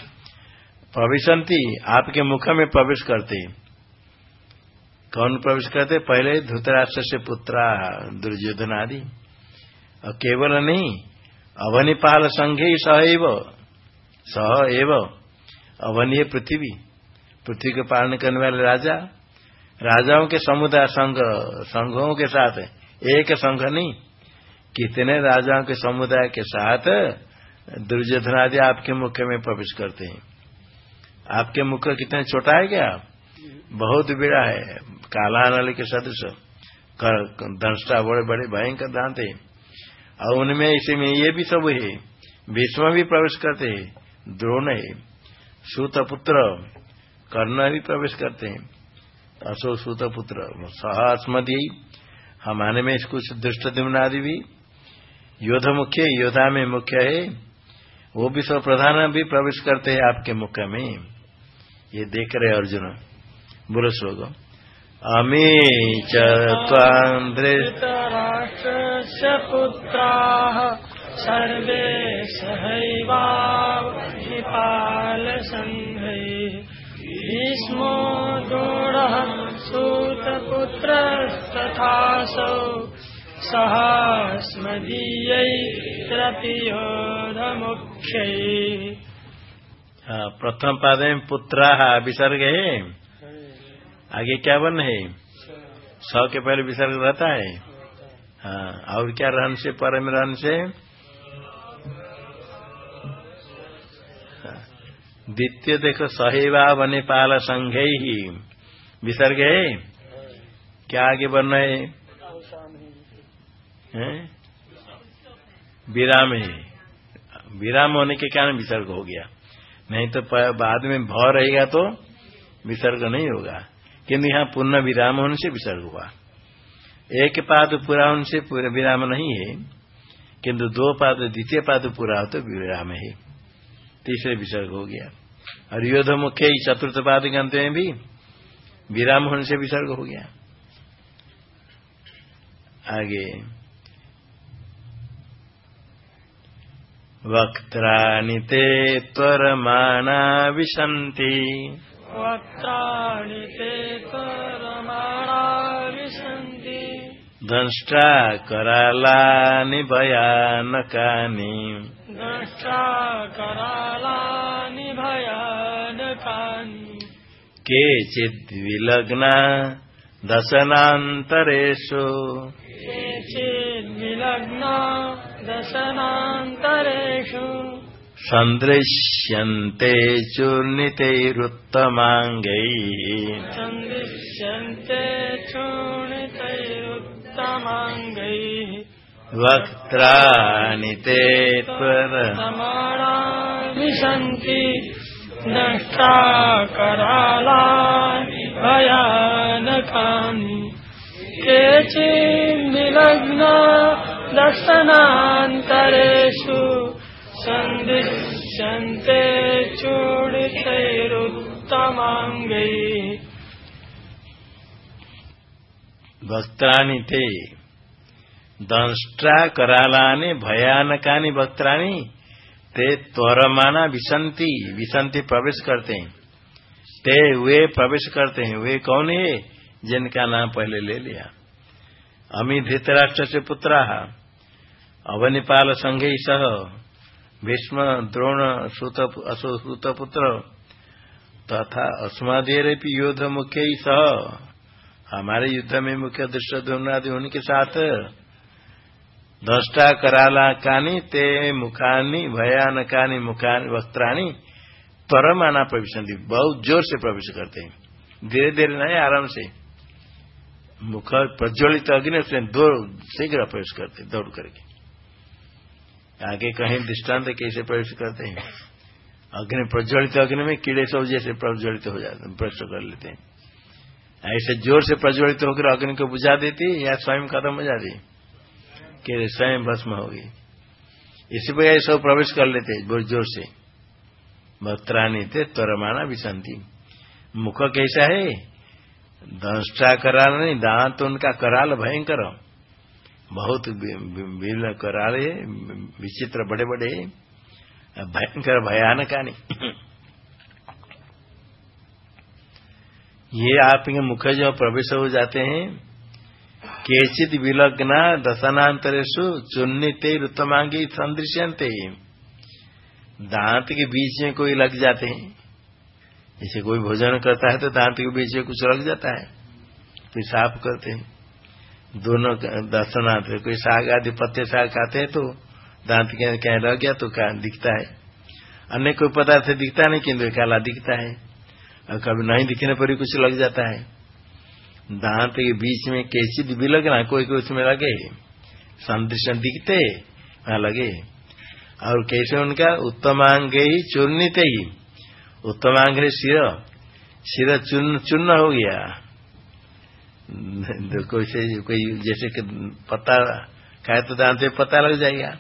प्रविशंति, आपके मुख में प्रवेश करते कौन प्रवेश करते? पहले धृतराष्ट्र से पुत्रा दुर्योधन आदि और केवल नहीं, अवनिपाल संघे सहैव, सह एव, अवनीय पृथ्वी। पृथ्वी के पालन करने वाले राजा, राजाओं के समुदाय संघ, संघों के साथ, एक संघ नहीं। कितने राजाओं के समुदाय के साथ दुर्योधन आदि आपके मुख्य में प्रवेश करते हैं। आपके मुख कितने छोटा है क्या? बहुत बड़ा है। काला नल के सदस्य दंष्टा बड़े बड़े, भयंकर दांत है। और उनमें इसी में ये भी सब है। भीष्म भी प्रवेश करते हैं। द्रोण है। सूत पुत्र कर्ण भी प्रवेश करते हैं। अशो सूत पुत्र। सहस्मदी हमारे में कुछ दुष्ट आदि भी। योद्धा मुख्य, योद्धा में मुख्य है। वो भी सब प्रधान भी प्रवेश करते हैं आपके मुख्य में। ये देख रहे अर्जुन। बोलो श्लोक अमी च धृतराष्ट्रस्य पुत्राः सर्वे सहैवाहिपालसङ्घैः भीष्मो द्रोणः सूतपुत्रस्तथासौ। सहास्मदीयैरपि योधमुख्यैः हाँ, प्रथम पाद में पुत्रा विसर्ग। है आगे क्या बन है? सौ के पहले विसर्ग रहता है। हाँ और क्या रहन से पर में रहन से? द्वितीय देखो, सहेवा बने पाल संघ ही। विसर्ग है? क्या आगे बन हैं? विराम है। विराम होने के कारण विसर्ग हो गया। नहीं तो बाद में भ रहेगा तो विसर्ग नहीं होगा। किंतु यहाँ पूर्ण विराम होने से विसर्ग हुआ। एक पाद पूरा होने से विराम नहीं है। किंतु दो पाद, द्वितीय पाद पूरा हो तो विराम है। तीसरे विसर्ग हो गया। और योद्ध मुख्य चतुर्थ पाद के अंत में भी विराम होने से विसर्ग हो गया। आगे। वक्त्राणि ते त्वरमाणा विशन्ति। वक्त्राणि ते त्वरमाणा विशन्ति। दंष्टा करालानि भयानकानि। दंष्टा करालानि भयानकानि। केचिद्विलग्ना दशनान्तरेषु। केचिद्विलग्ना दशनान्तरेषु। सन्दृश्यन्ते चूर्णितैरुत्तमाङ्गैः। सन्दृश्यन्ते चूर्णितैरुत्तमाङ्गैः। वक्त्राणि ते त्वर समाणानि सन्ति दष्टा करालानि भयानकानि। केचिन्निलग्ना दर्शनान्तरेषु सन्दिश्यन्ते चूडितैरुत्तमाङ्गैः वक्त्राणि ते, दंष्ट्रा करालानि, भयानकानि वक्त्राणि ते त्वरमाना विसंति विसंति प्रवेश करते हैं। ते वे प्रवेश करते हैं। वे कौन है? जिनका नाम पहले ले लिया। अमी धृतराष्ट्र से पुत्रा। अवनिपाल संघे सह भीष्म द्रोण सूत पुत्र तथा अस्मादेर युद्ध मुख्य ही सह। हमारे युद्ध में मुख्य दृश्य द्रोणादि उनके साथ। दष्टा कराला कानी, ते मुखानी, भयानकानी, मुखानी, वस्त्राणी परमाना प्रवेश बहुत ज़ोर से प्रवेश करते हैं। धीरे धीरे नहीं, आराम से। मुख प्रज्वलित अग्नि से दो शीघ्र प्रवेश करते दौड़ करके। आगे कहीं दृष्टांत कैसे प्रवेश करते हैं? अग्नि प्रज्वलित अग्नि में कीड़े सब जैसे प्रज्वलित हो जाते प्रवेश कर लेते हैं। ऐसे ज़ोर से प्रज्वलित होकर अग्नि को बुझा देती या स्वयं खत्म हो जाती कीड़े स्वयं भस्म होगी इसी पर सब प्रवेश कर लेते बहुत ज़ोर से। वक्त्राणी थे त्वरमाना विसंति। मुख कैसा है? दंष्टा कराल नहीं, दांत उनका कराल भयंकर। बहुत बिल कराल है, विचित्र बड़े बड़े भयंकर, भयानक नहीं ये आपके मुख जो प्रवेश हो जाते हैं। केचित विलग्ना दशनातरेशु चुन्नीते उत्तमांगी संदृश्यंते दांत के बीच में कोई लग जाते हैं। जैसे कोई भोजन करता है तो दांत के बीच में कुछ लग जाता है। फिर साफ़ करते हैं। दोनों दर्शनार्थ कोई साग आदि पत्ते साग खाते हैं तो दांत के कहीं लग गया तो दिखता है। अन्य कोई पदार्थ दिखता नहीं किन्तु काला दिखता है। और कभी नहीं दिखने पर ही कुछ लग जाता है। दांत के बीच में कैसी भी लगना कोई कोई उसमें लगे। संदृश्य दिखते वहाँ लगे। और कैसे उनका? उत्तमांग ही चूर्णित ही। उत्तमांग सिर सिर चूर्ण चूर्ण हो गया। कोई से कोई जैसे कि पत्ता खाए तो दांत में पता लग जाएगा।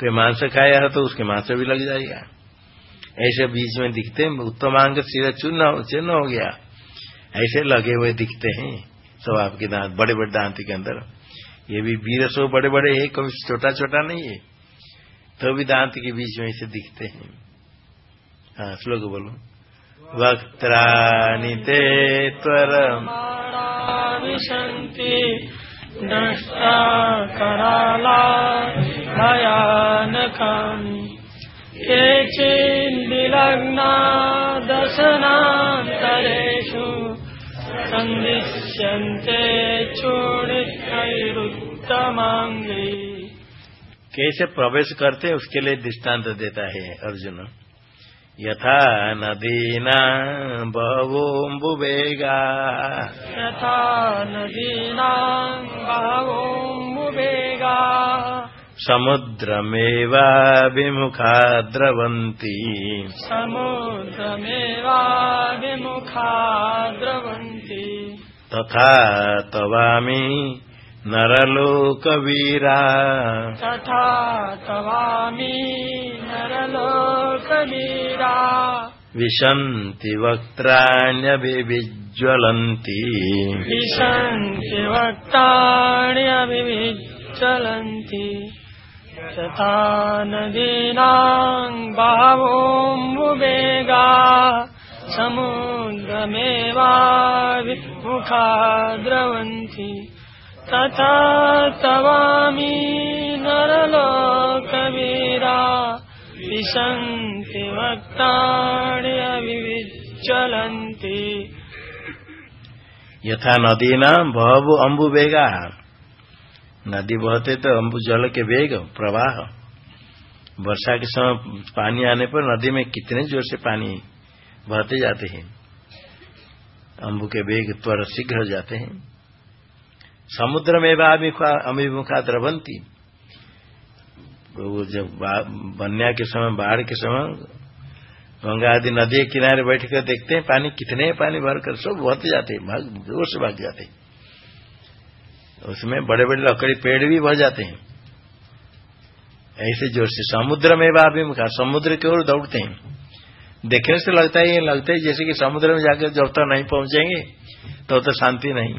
कोई मांस खाया है तो उसके मांस भी लग जाएगा। ऐसे बीच में दिखते उत्तमांग सिर चूर्ण चिन्ह हो गया। ऐसे लगे हुए दिखते हैं, सब आपके दांत बड़े बड़े दांत के अंदर। ये भी वीर सो बड़े बड़े है कभी छोटा छोटा नहीं है। तो भी दांत के बीच में ऐसे दिखते हैं। हाँ श्लोक बोलो। वक्त्राणि ते दृष्टा कराला भयानकानि। केचिन्विलग्ना दशनान्तरेषु सन्दिश्यन्ते चूडितैरुत्तमाङ्गी कैसे प्रवेश करते उसके लिए दृष्टांत देता है अर्जुन। यथा नदीना बहवोम्बुवेगा। यथा नदीना बहवोम्बुवेगा। समुद्रमेवाभिमुखा द्रवन्ति समुद्रमेवाभिमुखा द्रवन्ति तथा तवामि नरलोकवीरा। तथा तवामि कविरा विशन्ति वक्त्राण्यभिज्ज्वलन्ति विशन्ति वक्त्राण्य विज्ज्वलन्ति। तथा न दीनां भावोम्बुवेगा समुद्रमेवा विमुखा द्रवन्ति। तथा तवामि नरला विशन्ति वक्ताण्यभिविज्वलन्ति यथा नदीना बहबु अम्बुवेगा नदी बहते तो अम्बु जल के वेग प्रवाह। वर्षा के समय पानी आने पर नदी में कितने ज़ोर से पानी बहते जाते हैं? अम्बु के वेग त्वर शीघ्र जाते हैं। समुद्र में अभिमुखा द्रवंती। वो जब बन्या के समय, बाढ़ के समय, गंगा आदि नदी के किनारे बैठ कर देखते हैं, पानी कितने पानी भरकर सब बहते जाते भाग, ज़ोर से भाग जाते उसमें बड़े बड़े लकड़ी पेड़ भी बह जाते हैं। ऐसे ज़ोर से समुद्र में अभिमुखा समुद्र की ओर दौड़ते हैं। देखने से लगता है, ये लगता है जैसे कि समुद्र में जाकर जब तक नहीं पहुँचेंगे तो तो शांति नहीं।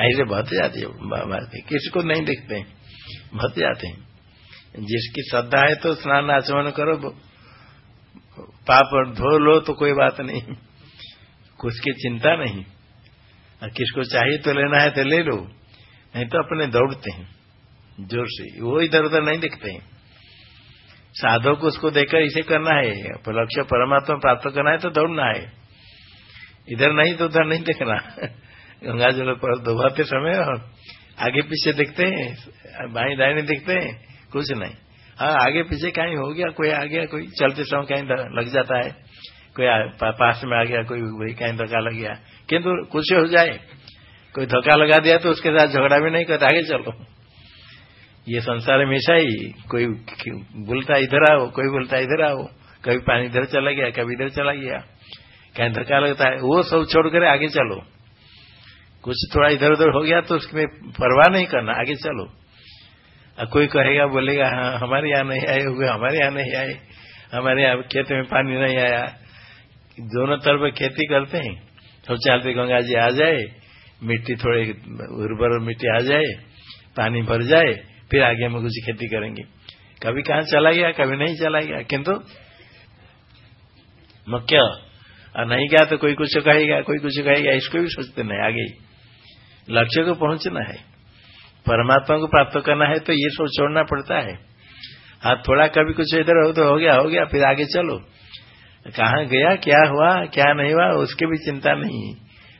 ऐसे बहते जाते किसी को नहीं देखते हैं, बहते जाते हैं। जिसकी श्रद्धा है तो स्नान आचमन करो। पाप धो लो तो कोई बात नहीं। कुछ की चिंता नहीं। और किसको चाहिए तो लेना है तो ले लो। नहीं तो अपने दौड़ते हैं। ज़ोर से। वो इधर उधर नहीं देखते हैं। साधो को उसको देखकर इसे करना है। लक्ष्य परमात्मा प्राप्त करना है तो दौड़ना है। इधर नहीं तो उधर नहीं देखना। गंगा जल पर दोबाते समय और आगे पीछे देखते हैं। बाई नहीं देखते हैं। कुछ नहीं। हाँ आगे पीछे कहीं हो गया, कोई आ गया, कोई चलते समय कहीं लग जाता है। कोई पास में आ गया, कोई वही कहीं धक्का लग गया। किंतु कुछ हो जाए, कोई धक्का लगा दिया तो उसके साथ झगड़ा भी नहीं करता आगे चलो। ये संसार ऐसा ही कोई बोलता इधर आओ, कोई बोलता इधर आओ। कभी पानी इधर चला गया, कभी इधर चला गया। कहीं धक्का लगता है, वो सब छोड़ कर आगे चलो। कुछ थोड़ा इधर उधर हो गया तो उसमें परवाह नहीं करना, आगे चलो। कोई कहेगा, बोलेगा हाँ हमारे यहाँ नहीं आए हुए, हमारे यहाँ नहीं आए, हमारे यहाँ खेत में पानी नहीं आया। दोनों तरफ़ खेती करते हैं। सब चाहते गंगा जी आ जाए, मिट्टी थोड़ी उर्वर मिट्टी आ जाए, पानी भर जाए, फिर आगे हम कुछ खेती करेंगे। कभी कहा चला गया, कभी नहीं चला गया, किंतु मुख्य और नहीं गया तो कोई कुछ कहेगा, कोई कुछ कहेगा, इसको भी सोचते नहीं, आगे। लक्ष्य को पहुँचना है। परमात्मा को प्राप्त करना है तो ये सब छोड़ना पड़ता है। हाँ थोड़ा कभी कुछ इधर हो तो हो गया हो गया, फिर आगे चलो। कहा गया, क्या हुआ, क्या नहीं हुआ, उसकी भी चिंता नहीं।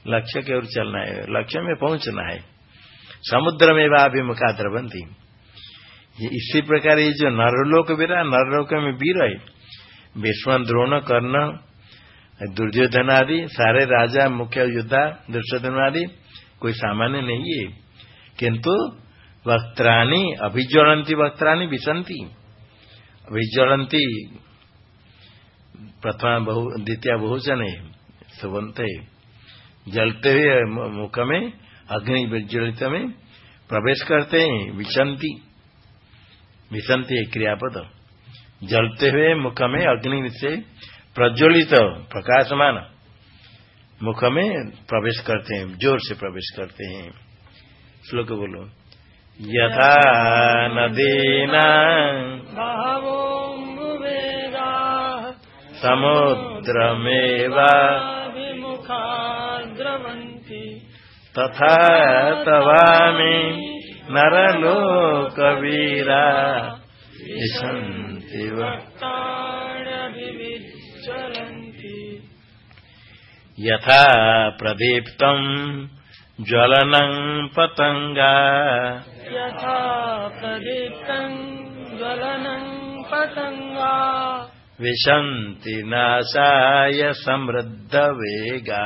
लक्ष्य की ओर चलना है, लक्ष्य में पहुँचना है। समुद्र में वह अभिमुखा द्रबंती ये इसी प्रकार ये जो नरलोक वीरा, नरलोक में वीर है विश्व द्रोण, कर्ण, दुर्योधन आदि, सारे राजा, मुख्य योद्धा दुर्योधन आदि, कोई सामान्य नहीं है। किंतु वक्त्राणी अभिज्वलंती वक्त्राणी विसंती अभिज्वलंती प्रथमा बहु, द्वितीय बहुजन है सुबंत जलते हुए मुख में अग्नि विज्वलित में प्रवेश करते हैं विसंती विसंति है क्रियापद। जलते हुए मुख में अग्नि से प्रज्वलित, प्रकाशमान। मुख में प्रवेश करते हैं, ज़ोर से प्रवेश करते हैं। श्लोक बोलो। यथा नदीना समुद्रमेवा द्रवन्ति तथा तवामि नरलोकवीरा विशन्ति यथा प्रदीप्तम् ज्वलनम् पतङ्गा यथा प्रदीप्तम् ज्वलनम् पतङ्गा विशन्ति नाशाय समृद्धवेगा।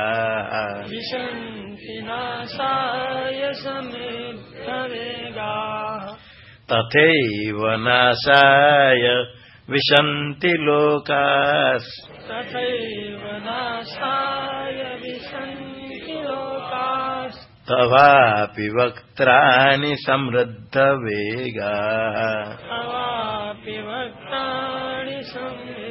विशन्ति नाशाय समृद्धवेगाः। तथैव नाशाय विशन्ति लोकास्। तथैव नाशाय विशन्ति तवापि वक्त्राणि समृद्धवेगाः। तवापि भक्तानि समृद्धवेगाः।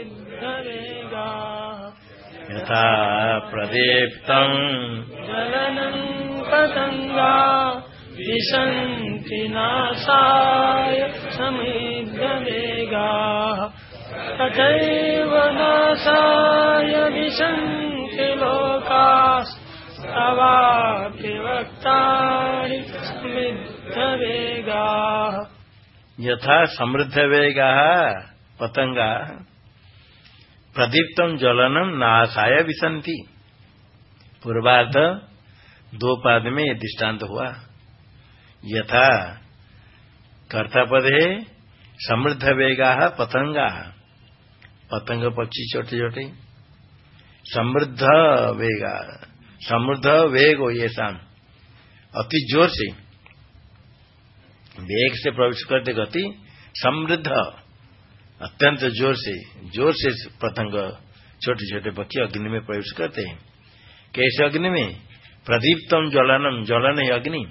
यथा प्रदीप्तम् ज्वलनम् पतङ्गा विशन्ति नाशाय समृद्धवेगाः। तथैव नाशाय विशन्ति लोकास्तवापि वक्तानि समृद्धवेगाः। यथा समृद्ध वेगा पतंगा प्रदीप्तम ज्वलनम नाशाय विसंति पूर्वार्ध, दो पाद में ये दृष्टांत हुआ। यथा, कर्तापद है समृद्ध वेगा पतंगा। पतंग पक्षी छोटे छोटे समृद्ध वेगा समृद्ध वेग हो ये शाम। अति ज़ोर से। वेग से प्रवेश करते गति समृद्ध। अत्यंत ज़ोर से। ज़ोर से पतंग छोटे छोटे पक्षी अग्नि में प्रवेश करते हैं। कैसे अग्नि में? प्रदीप्तम ज्वलनम, ज्वलन अग्नि।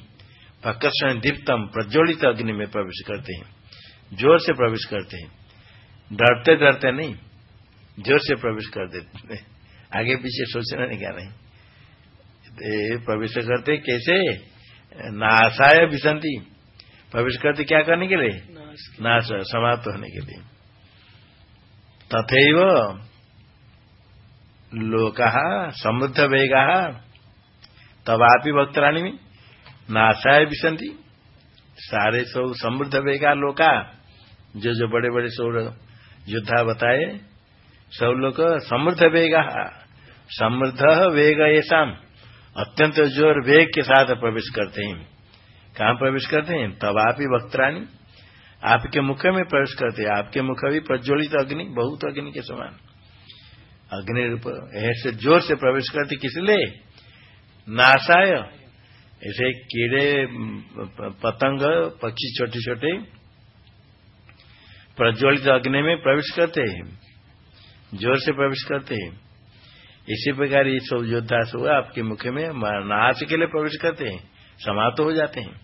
प्रकर्षण दीप्तम, प्रज्वलित अग्नि में प्रवेश करते हैं। ज़ोर से प्रवेश करते हैं। डरते डरते नहीं, ज़ोर से प्रवेश कर देते आगे पीछे सोचना नहीं क्या नहीं प्रवेश करते कैसे? नाशाय विसंति प्रवेश करते क्या करने के लिए? नाश समाप्त होने के लिए। तथैव लोका समृद्ध वेगा। तवापि वक्तराणी में नाशाय विसंति सारे सौ समृद्ध वेगा लोका। जो जो बड़े बड़े सब योद्धा बताए सब लोग समृद्ध वेगा। समृद्ध वेग ऐसा अत्यंत ज़ोर वेग के साथ प्रवेश करते हैं। कहाँ प्रवेश करते हैं? तब आप ही वक्तरानी आपके मुख में प्रवेश करते हैं। आपके मुख भी प्रज्वलित अग्नि, बहुत अग्नि के समान। अग्नि रूप ऐसे ज़ोर से प्रवेश करते किस लिए? नाशाय ऐसे कीड़े, पतंग, पक्षी छोटे छोटे प्रज्वलित अग्नि में प्रवेश करते हैं। ज़ोर से प्रवेश करते हैं। इसी प्रकार ये सब योद्धा सब आपके मुख में नाश के लिए प्रवेश करते हैं, समाप्त हो जाते हैं।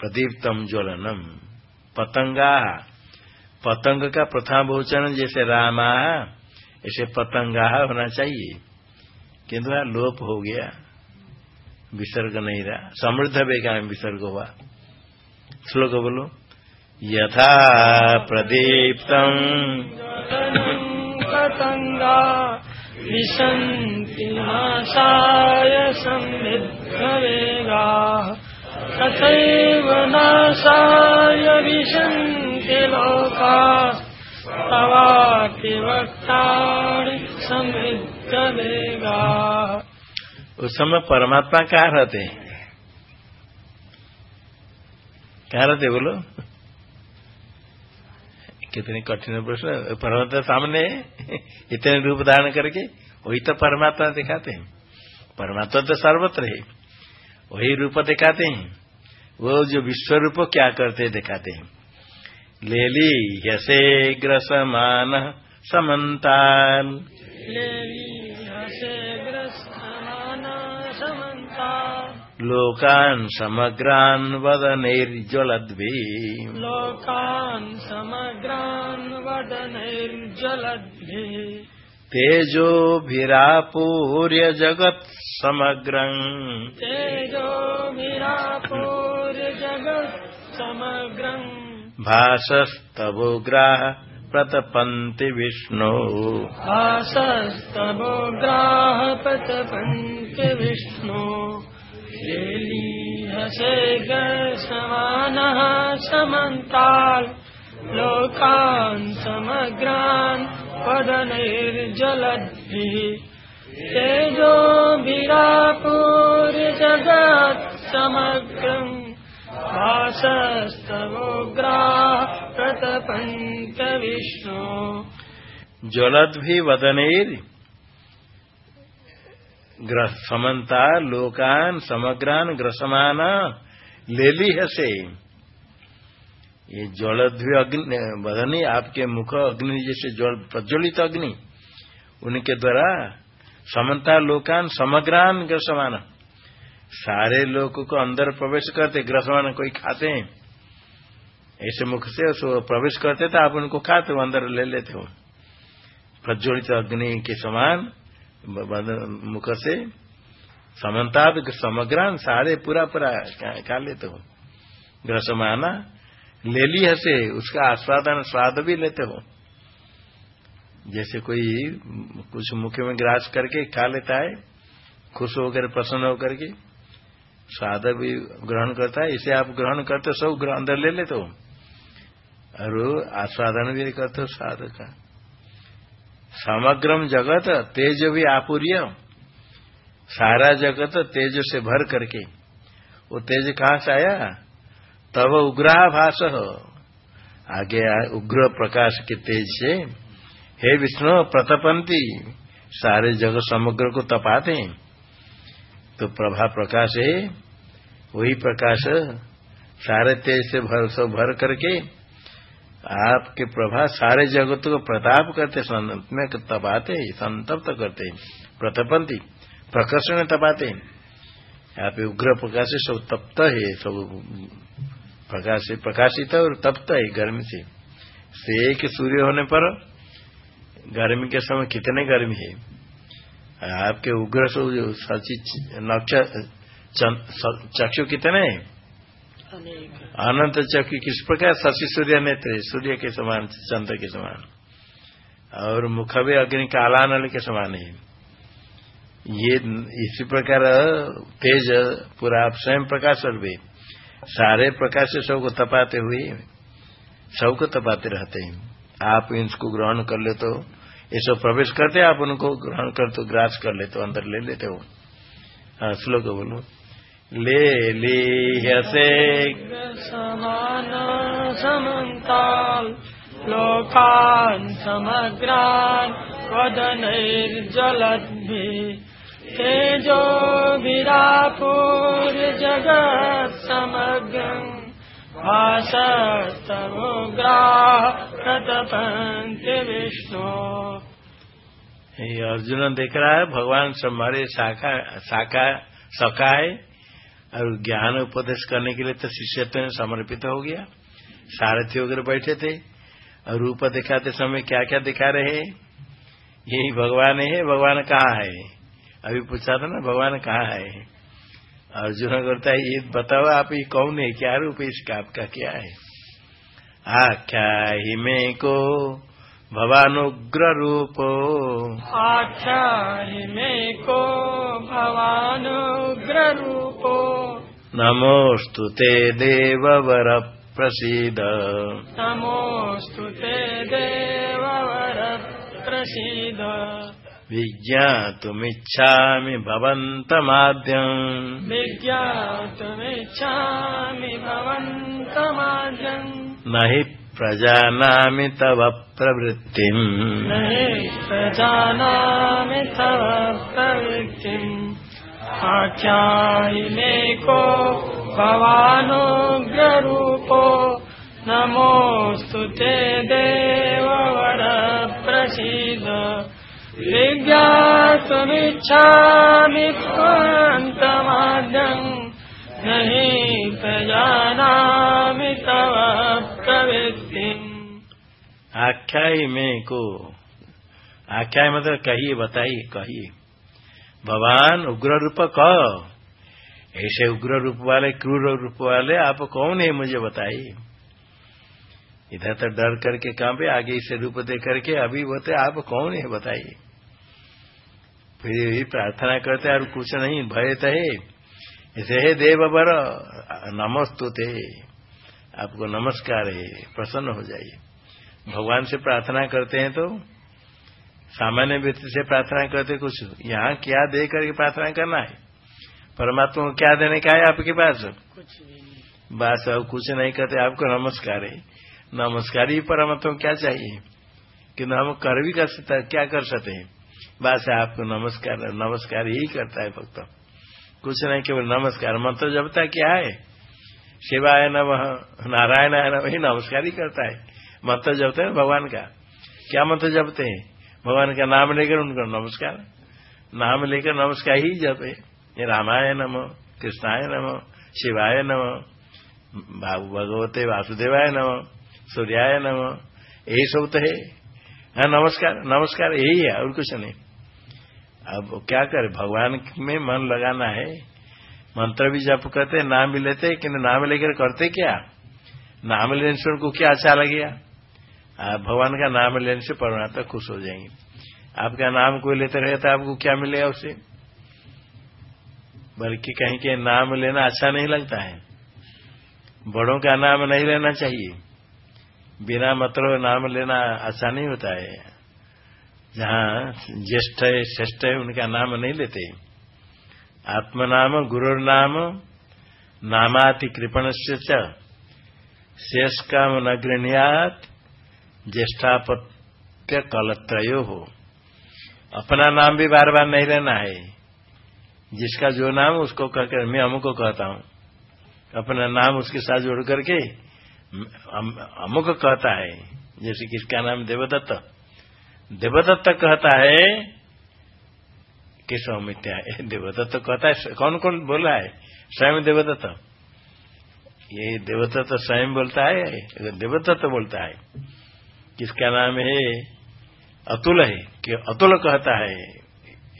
प्रदीप्तम ज्वलनम पतंगा। पतंग का प्रथम बहुचरण जैसे रामा, ऐसे पतंगा होना चाहिए। किंतु लोप हो गया, विसर्ग नहीं रहा। समृद्ध बेगा में विसर्ग हुआ। श्लोक बोलो, यथा प्रदीप्तम। पतंगा विशन्ति नाशाय वेगा तथैव नाशाय विशन्ति लोका। तवापि वक्तानि वेगा उस समय परमात्मा कहाँ रहते कहाँ रहते बोलो? कितने कठिन प्रश्न। परमात्मा सामने इतने रूप धारण करके वही तो परमात्मा दिखाते हैं। परमात्मा तो सर्वत्र है। वही रूप दिखाते हैं। वो जो विश्व रूप क्या करते दिखाते हैं। ले ली यसे ग्रसमान समन्ताल लोकान् समग्रान् वदनैर्ज्वलद्भिः लोकान् समग्रान् वदनैर्ज्वलद्भिः तेजोभिरापूर्य जगत् समग्रम्। तेजोभिरापूर्य जगत् समग्रम्। भासस्तवोग्राः प्रतपन्ति विष्णो। भासस्तवोग्राः प्रतपन्ति विष्णो लेलीहसे समानः समन्ताल् लोकान् समग्रान् पदनैर्जलद्भिः तेजोभिरापूर्यजगत् समग्रम् भासस्तवोग्रा प्रतपन्त विष्णु। ज्वलद्भि वदनैर् समन्ता, लोकान, समग्रान, ग्रसमान लेली हसे ये ज्वलध्वी अग्नि बदनी, आपके मुख अग्नि जैसे ज्वल प्रज्वलित अग्नि, उनके द्वारा समन्ता, लोकान, समग्रान, ग्रसमान। सारे लोगों को अंदर प्रवेश करते, ग्रसमान कोई खाते हैं। ऐसे मुख से प्रवेश करते थे आप उनको खाते हो, अंदर ले लेते हो। प्रज्वलित अग्नि के समान मुख से समन्ता समग्रान सारे पूरा पूरा खा लेते हो? ग्रस ग्रसमाना ले ली हसे उसका आस्वादन, स्वाद भी लेते हो। जैसे कोई कुछ मुख में ग्रास करके खा लेता है, खुश होकर, प्रसन्न होकर के, स्वाद भी ग्रहण करता है, इसे आप ग्रहण करते हो, सब अंदर ले लेते हो। और आस्वादन भी करते हो, स्वाद का। समग्रम जगत तेज भी आपूर्य सारा जगत तेज से भर करके। वो तेज कहाँ से आया? तब उग्रह भाष आगे उग्र प्रकाश के तेज से, हे विष्णु, प्रतपंती, सारे जगत समग्र को तपाते तो प्रभा प्रकाश है, वही प्रकाश सारे तेज से भर, सब भर करके आपके प्रभा सारे जगत को प्रताप करते में तपाते संतप्त करते, प्रतपंती, प्रकर्षण तपाते यहाँ पे उग्र प्रकाश से सब तप्त है, सब प्रकाश प्रकाशित और तप्त है गर्मी से। से एक सूर्य होने पर गर्मी के समय कितने गर्मी है? आपके उग्र जो सची चक्षु कितने हैं? अनंत चक्र किस प्रकार शशि सूर्य नेत्र सूर्य के समान, चंद्र के समान। और मुख भी अग्नि कालानल के समान है। ये इसी प्रकार, तेज, पूरा स्वयं प्रकाश रूपे सारे प्रकाश से सबको तपाते हुए, सबको तपाते रहते हैं। आप इनको ग्रहण कर ले तो ये सब प्रवेश करते आप उनको ग्रहण कर तो ग्रास कर लेते हो अंदर ले लेते हो। हाँ श्लोक बोलो। ले लीहसे समान समन्ताल लोकान् समग्रान् वदनैर्जलद्भिः तेजो विरापूर्य जगत् समग्रम् भासस्तमुग्राः प्रतपन्ति विष्णु। ये अर्जुन देख रहा है भगवान हमारे शाखा शाखा सका है और ज्ञान उपदेश करने के लिए तो शिष्यत्व में समर्पित हो गया। सारथी वगैरह बैठे थे और रूप दिखाते समय क्या क्या दिखा रहे यही भगवान है, भगवान कहाँ है? अभी पूछा था ना, भगवान कहाँ है? अर्जुन करता है, ये बताओ आप, ये कौन है? क्या रूप है इसका? आपका क्या है? आख्या ही में को भवानुग्र रूप आख्या ही में को भवानुग्र रूपो नमोस्तु ते देववर प्रसीद नमोऽस्तु ते देववर प्रसीद विज्ञातुमिच्छामि भवन्तमाद्यम्। विज्ञातुमिच्छामि भवन्तमाद्यम्। न हि प्रजानामि तव प्रवृत्तिम्। न हि प्रजानामि तव प्रवृत्तिम्। आख्यायिनेको भवानुग्ररूपो। नमोऽस्तु ते देववर प्रसीद विज्ञातुमिच्छामि त्वन्तमाद्यम् न हि प्रजानामि तव प्रवृत्तिम्। आख्याय में को आख्याय मतलब कहिए बताइए कहिए भगवान उग्र रूप क ऐसे उग्र रूप वाले, क्रूर रूप वाले आप कौन है मुझे बताइए। इधर तो डर करके कहाँ पे, आगे इसे रूप दे करके अभी बोलते आप कौन है बताइए। फिर भी प्रार्थना करते और कुछ नहीं, भय तो है। इसे है देव बर नमस्तु थे आपको नमस्कार है, प्रसन्न हो जाइए। भगवान से प्रार्थना करते हैं तो सामान्य व्यक्ति से प्रार्थना करते कुछ। यहाँ क्या दे करके प्रार्थना करना है? परमात्मा को क्या देने का है आपके पास? बस अब कुछ नहीं करते आपको नमस्कार है। नमस्कार ही परमात्मा को क्या चाहिए? कि हम कर भी कर सकते क्या कर सकते हैं? बस आपको नमस्कार नमस्कार ही करता है भक्त। कुछ नहीं केवल नमस्कार। मंत्र जबता क्या है? शिवाय नम नारायण है नम ही नमस्कार ही करता है। मंत्र जपते हैं भगवान का? क्या मंत्र जपते हैं? भगवान का नाम लेकर उनको नमस्कार। नाम लेकर नमस्कार ही जपे रामाय नम, कृष्णाय नम, शिवाय नम भगवते वासुदेवाय नम, सूर्याय नम, यही सब तो है। हाँ नमस्कार नमस्कार यही है, और कुछ नहीं। अब क्या करे? भगवान में मन लगाना है। मंत्र भी जप करते, नाम भी लेते, किन्तु नाम लेकर करते क्या? नाम लेने से उनको क्या अच्छा लगेगा? भगवान का नाम लेने से परमात्मा खुश हो जाएँगे। आपका नाम कोई लेते रहे तो आपको क्या मिलेगा उसे? बल्कि कहीं के नाम लेना अच्छा नहीं लगता है। बड़ों का नाम नहीं लेना चाहिए। बिना मतलब नाम लेना अच्छा नहीं होता है। जहाँ ज्येष्ठ है, श्रेष्ठ है, उनका नाम नहीं लेते। आत्मनाम गुरु नाम, नामाति कृपण से शेष काम न ज्येष्ठापत्य कलत्रयो हो। अपना नाम भी बार बार नहीं लेना है। जिसका जो नाम उसको कहकर मैं अमुक को कहता हूँ। अपना नाम उसके साथ जोड़ करके अमुक कहता है। जैसे किसका नाम देवदत्त। देवदत्त कहता है मिथ्या है? देवदत्त कहता है, कौन कौन बोल है? स्वयं देवदत्त। ये देवदत्त स्वयं बोलता है देवदत्त बोलता है किसका नाम है? अतुल है। कि अतुल कहता है।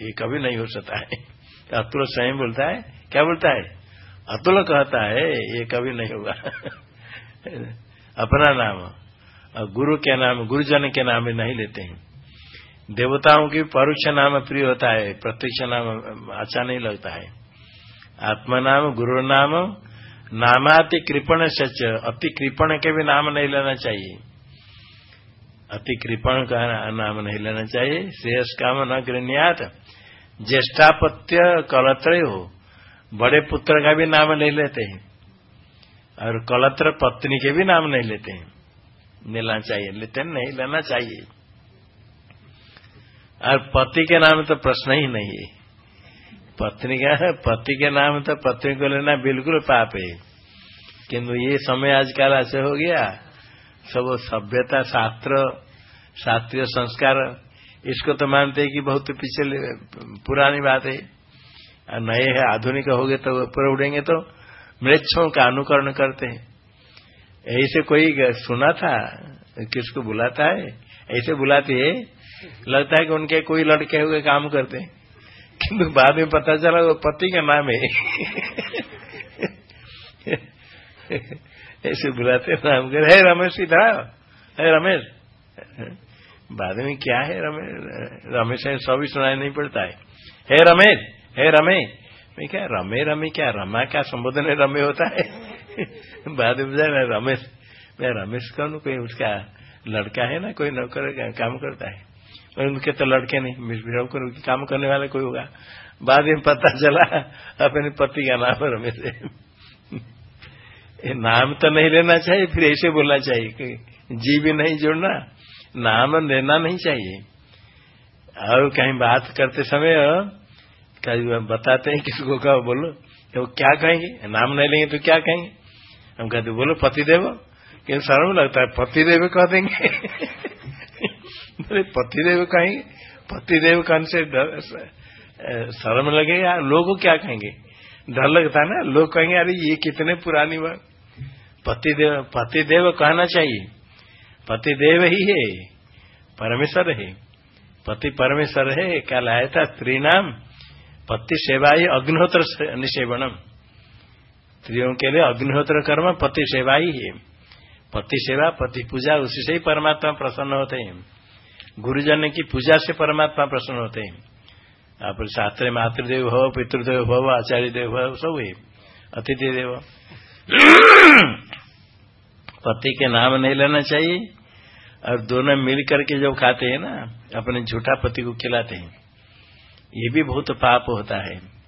ये कभी नहीं हो सकता है। अतुल स्वयं बोलता है। क्या बोलता है? अतुल कहता है। ये कभी नहीं होगा। अपना नाम। और गुरु के नाम, गुरुजन के नाम नहीं लेते हैं। देवताओं की परोक्ष नाम प्रिय होता है। प्रत्यक्ष नाम अच्छा नहीं लगता है। आत्मा नाम गुरु नाम नामाति कृपण सच। अति कृपण के भी नाम नहीं लेना चाहिए। अति कृपण का नाम नहीं लेना चाहिए। श्रेयस काम न गृहत ज्येष्ठापत्य कलत्र हो। बड़े पुत्र का भी नाम नहीं लेते हैं। और कलत्र पत्नी के भी नाम नहीं लेते हैं। लेना चाहिए। लेते नहीं, लेना चाहिए। और पति के नाम तो प्रश्न ही नहीं है। पत्नी का, पति के नाम तो पत्नी को लेना बिल्कुल पाप है। किंतु ये समय आजकल ऐसे हो गया सब सभ्यता शास्त्र, शास्त्रीय संस्कार, इसको तो मानते हैं कि बहुत पिछले, पुरानी बात है। नए है, आधुनिक हो गए तो ऊपर उड़ेंगे तो मृक्षों का अनुकरण करते हैं। ऐसे कोई सुना था? किसको बुलाता है? ऐसे बुलाते है? लगता है कि उनके कोई लड़के हुए काम करते हैं। किंतु बाद में पता चला वो पति का नाम है। ऐसे बुलाते नाम कर है रमेश सीधा, है रमेश। बाद में क्या है, रमेश? रमेश है सभी सुनाई नहीं पड़ता है। हे रमेश, हे रमे मैं क्या, रमे रमे क्या, रमा क्या संबोधन है रमे होता है? बाद में बताया रमेश, मैं रमेश कौन कोई उसका लड़का है ना, कोई नौकर काम करता है? और उनके तो लड़के नहीं नौकर काम करने वाले कोई होगा। बाद में पता चला, अपने पति का नाम रमेश नाम तो नहीं लेना चाहिए, फिर ऐसे बोलना चाहिए जी भी नहीं जोड़ना, नाम लेना नहीं चाहिए। और कहीं बात करते समय, कभी बताते हैं किसको, कहो, बोलो तो क्या कहेंगे? नाम नहीं लेंगे तो क्या कहेंगे? हम कहते, बोलो पति देव क्यों शर्म लगता है पति देव कह देंगे। बोले पति देव कहेंगे पति देव कहने से शर्म लगेगा? लोग क्या कहेंगे? डर लगता है ना, लोग कहेंगे, अरे ये कितने पुरानी बात। पतिदेव पतिदेव कहना चाहिए। पतिदेव ही है, परमेश्वर है। पति परमेश्वर है, क्या लाया था? त्रिनाम। पति सेवा ही अग्निहोत्र निषेवनम। स्त्रियों के लिए अग्निहोत्र कर्म, पति सेवा ही है। पति सेवा, पति पूजा, उसी से ही परमात्मा प्रसन्न होते हैं। गुरुजन की पूजा से परमात्मा प्रसन्न होते हैं। आप शास्त्र, मातृदेव हो, पितृदेव हो आचार्य देव हो, सब है। अतिथि देव पति के नाम नहीं लेना चाहिए। और दोनों मिल करके जब खाते हैं ना, अपने झूठा पति को खिलाते हैं। ये भी बहुत पाप होता है।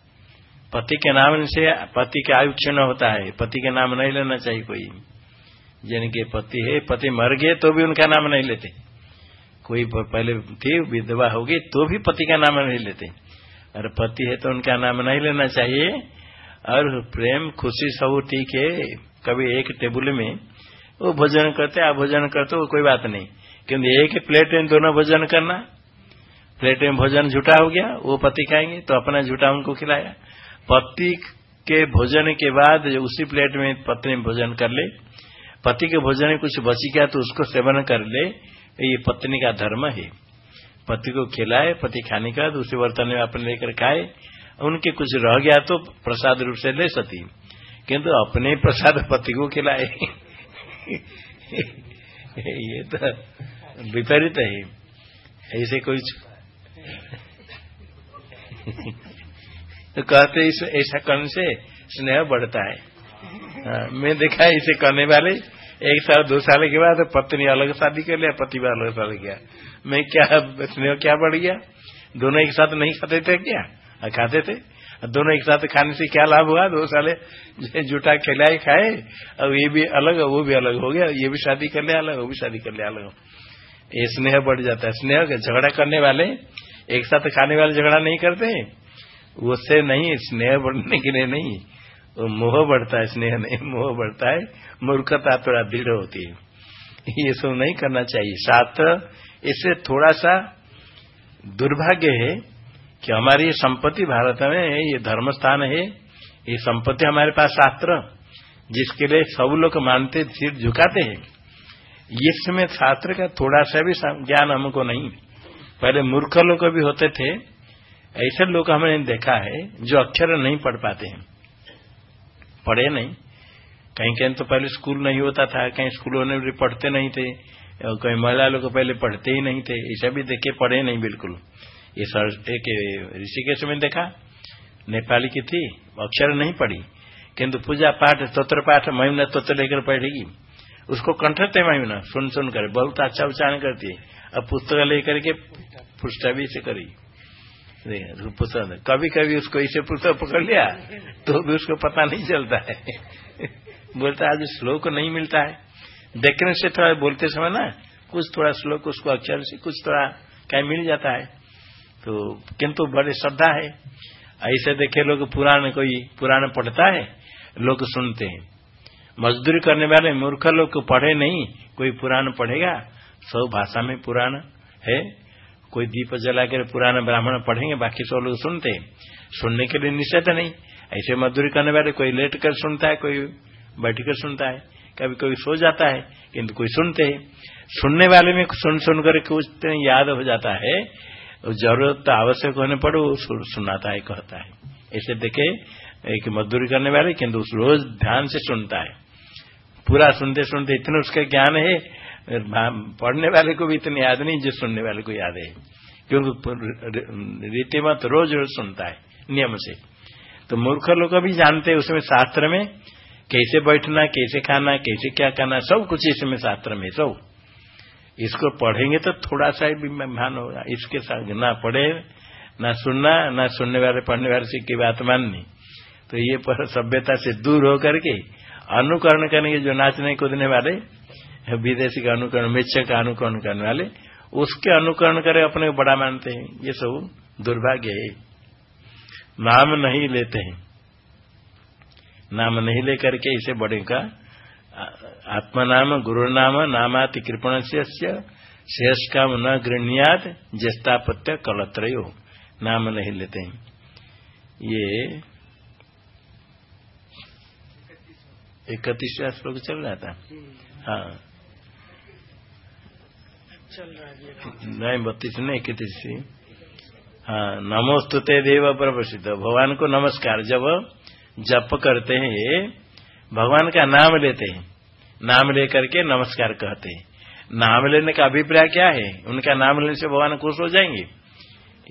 पति के नाम से पति का आयु क्षीण होता है। पति के नाम नहीं लेना चाहिए कोई। जिनके पति है, पति मर गए तो भी उनका नाम नहीं लेते। कोई पहले थी, विधवा होगी तो भी पति का नाम नहीं लेते। और पति है तो उनका नाम नहीं लेना चाहिए। और प्रेम, खुशी, सब ठीक है। कभी एक टेबल में वो भोजन करते आप भोजन करते वो कोई बात नहीं। क्योंकि एक प्लेट में दोनों भोजन करना। प्लेट में भोजन झूठा हो गया, वो पति खाएँगे तो अपना झूठा उनको खिलाया। पति के भोजन के बाद उसी प्लेट में पत्नी भोजन कर ले, पति के भोजन में कुछ बची गया तो उसको सेवन कर ले, ये पत्नी का धर्म है। पति को खिलाए, पति खाने का उसी बर्तन में अपने लेकर खाए, उनके कुछ रह गया तो प्रसाद रूप से ले सती। किंतु अपने प्रसाद पति को खिलाए। ये तो विपरीत है। ऐसे कोई तो कहते इस ऐसा करने से स्नेह बढ़ता है। आ, मैं देखा इसे करने वाले एक साल दो साल के बाद पत्नी अलग शादी कर लिया पति भी अलग शादी किया। मैं क्या स्नेह क्या बढ़ गया? दोनों एक साथ नहीं खाते थे क्या? खाते थे? दोनों एक साथ खाने से क्या लाभ हुआ? दो साले जूठा खिलाए, खाए और ये भी अलग वो भी अलग हो गया। ये भी शादी कर लिया अलग, वो भी शादी कर लिया अलग ये स्नेह बढ़ जाता है। स्नेह झगड़ा करने वाले एक साथ खाने वाले झगड़ा नहीं करते। उससे नहीं, स्नेह बढ़ने के लिए नहीं। वो मोह बढ़ता है, स्नेह नहीं, मोह बढ़ता है। मूर्खता थोड़ा दृढ़ होती है। ये सब नहीं करना चाहिए। शास्त्र इससे थोड़ा सा दुर्भाग्य है कि हमारी ये संपत्ति भारत में ये धर्म स्थान है, ये संपत्ति हमारे पास शास्त्र, जिसके लिए सब लोग मानते, सिर झुकाते हैं। इसमें शास्त्र का थोड़ा सा भी ज्ञान हमको नहीं। पहले मूर्ख लोग भी होते थे, ऐसे लोग हमने देखा है, जो अक्षर नहीं पढ़ पाते हैं। पढ़े नहीं। कहीं कहीं तो पहले स्कूल नहीं होता था, कहीं स्कूलों में भी पढ़ते नहीं थे कोई महिला लोग पहले पढ़ते ही नहीं थे ऐसा भी देखे पढ़े नहीं बिल्कुल। ये एक ऋषिकेश में देखा, नेपाली की थी, अक्षर नहीं पढ़ी। किंतु पूजा पाठ तोत्र पाठ, महिमना तोत्र लेकर पढ़ेगी उसको कंठ थे महिमना, सुन सुन कर बहुत अच्छा उच्चारण करती। है अब पुस्तक लेकर के पुष्टा भी से करी पुस्तक कभी कभी उसको इसे पुस्तक पकड़ लिया तो भी उसको पता नहीं चलता है। बोलता, आज श्लोक नहीं मिलता है। देखने से थोड़ा बोलते समय ना, कुछ थोड़ा श्लोक, उसको अक्षर से कुछ थोड़ा कहीं मिल जाता है। तो किंतु बड़े श्रद्धा है। ऐसे देखे लोग पुराण कोई पुराण पढ़ता है, लोग सुनते हैं। मजदूरी करने वाले मूर्ख लोग पढ़े नहीं, कोई पुराण पढ़ेगा? सब भाषा में पुराण है। कोई दीप जलाकर पुराना ब्राह्मण पढ़ेंगे, बाकी सब लोग सुनते हैं। सुनने के लिए निषेध नहीं। ऐसे मजदूरी करने वाले कोई लेट कर सुनता है, कोई बैठ कर सुनता है। कभी कोई सो जाता है, किंतु कोई सुनते हैं। सुनने वाले में सुन सुन कर कुछ याद हो जाता है ज़रूरत आवश्यक होने पर वो सुनाता है, कहता है। ऐसे देखे, एक मजदूरी करने वाले, किंतु रोज ध्यान से सुनता है। पूरा सुनते सुनते इतने उसका ज्ञान है पढ़ने वाले को भी इतने याद नहीं, जो सुनने वाले को याद है। क्योंकि रीति मत रोज रोज सुनता है, नियम से। तो मूर्ख लोग भी जानते हैं उसमें शास्त्र में, कैसे बैठना, कैसे खाना, कैसे क्या करना, सब कुछ इसमें शास्त्र में सब। इसको पढ़ेंगे तो थोड़ा सा भी भान होगा इसके साथ ना पढ़े, ना सुनना, ना सुनने वाले, पढ़ने वाले से की बात माननी। तो ये पर सभ्यता से दूर होकर के अनुकरण करने के जो नाचने कूदने वाले, विदेशी का अनुकरण मिच्छ का अनुकरण करने वाले, उसके अनुकरण करे अपने को बड़ा मानते हैं। ये सब दुर्भाग्य है। नाम नहीं लेते हैं। नाम नहीं लेकर के इसे बड़े का आत्मनाम गुरु नाम नामाति कृपण से शेष काम न गृहणियात ज्येष्ठापत्य कलत्रयो। नाम नहीं लेते हैं। ये इकतीसवा श्लोक चल रहा था? हाँ। चल रहा नहीं बत्तीस नहीं इकतीस हाँ। नमोस्तुते देव प्रसिद्ध भगवान को नमस्कार। जब जप करते हैं भगवान का नाम लेते हैं। नाम लेकर के नमस्कार कहते हैं। नाम लेने का अभिप्राय क्या है? उनका नाम लेने से भगवान खुश हो जाएँगे।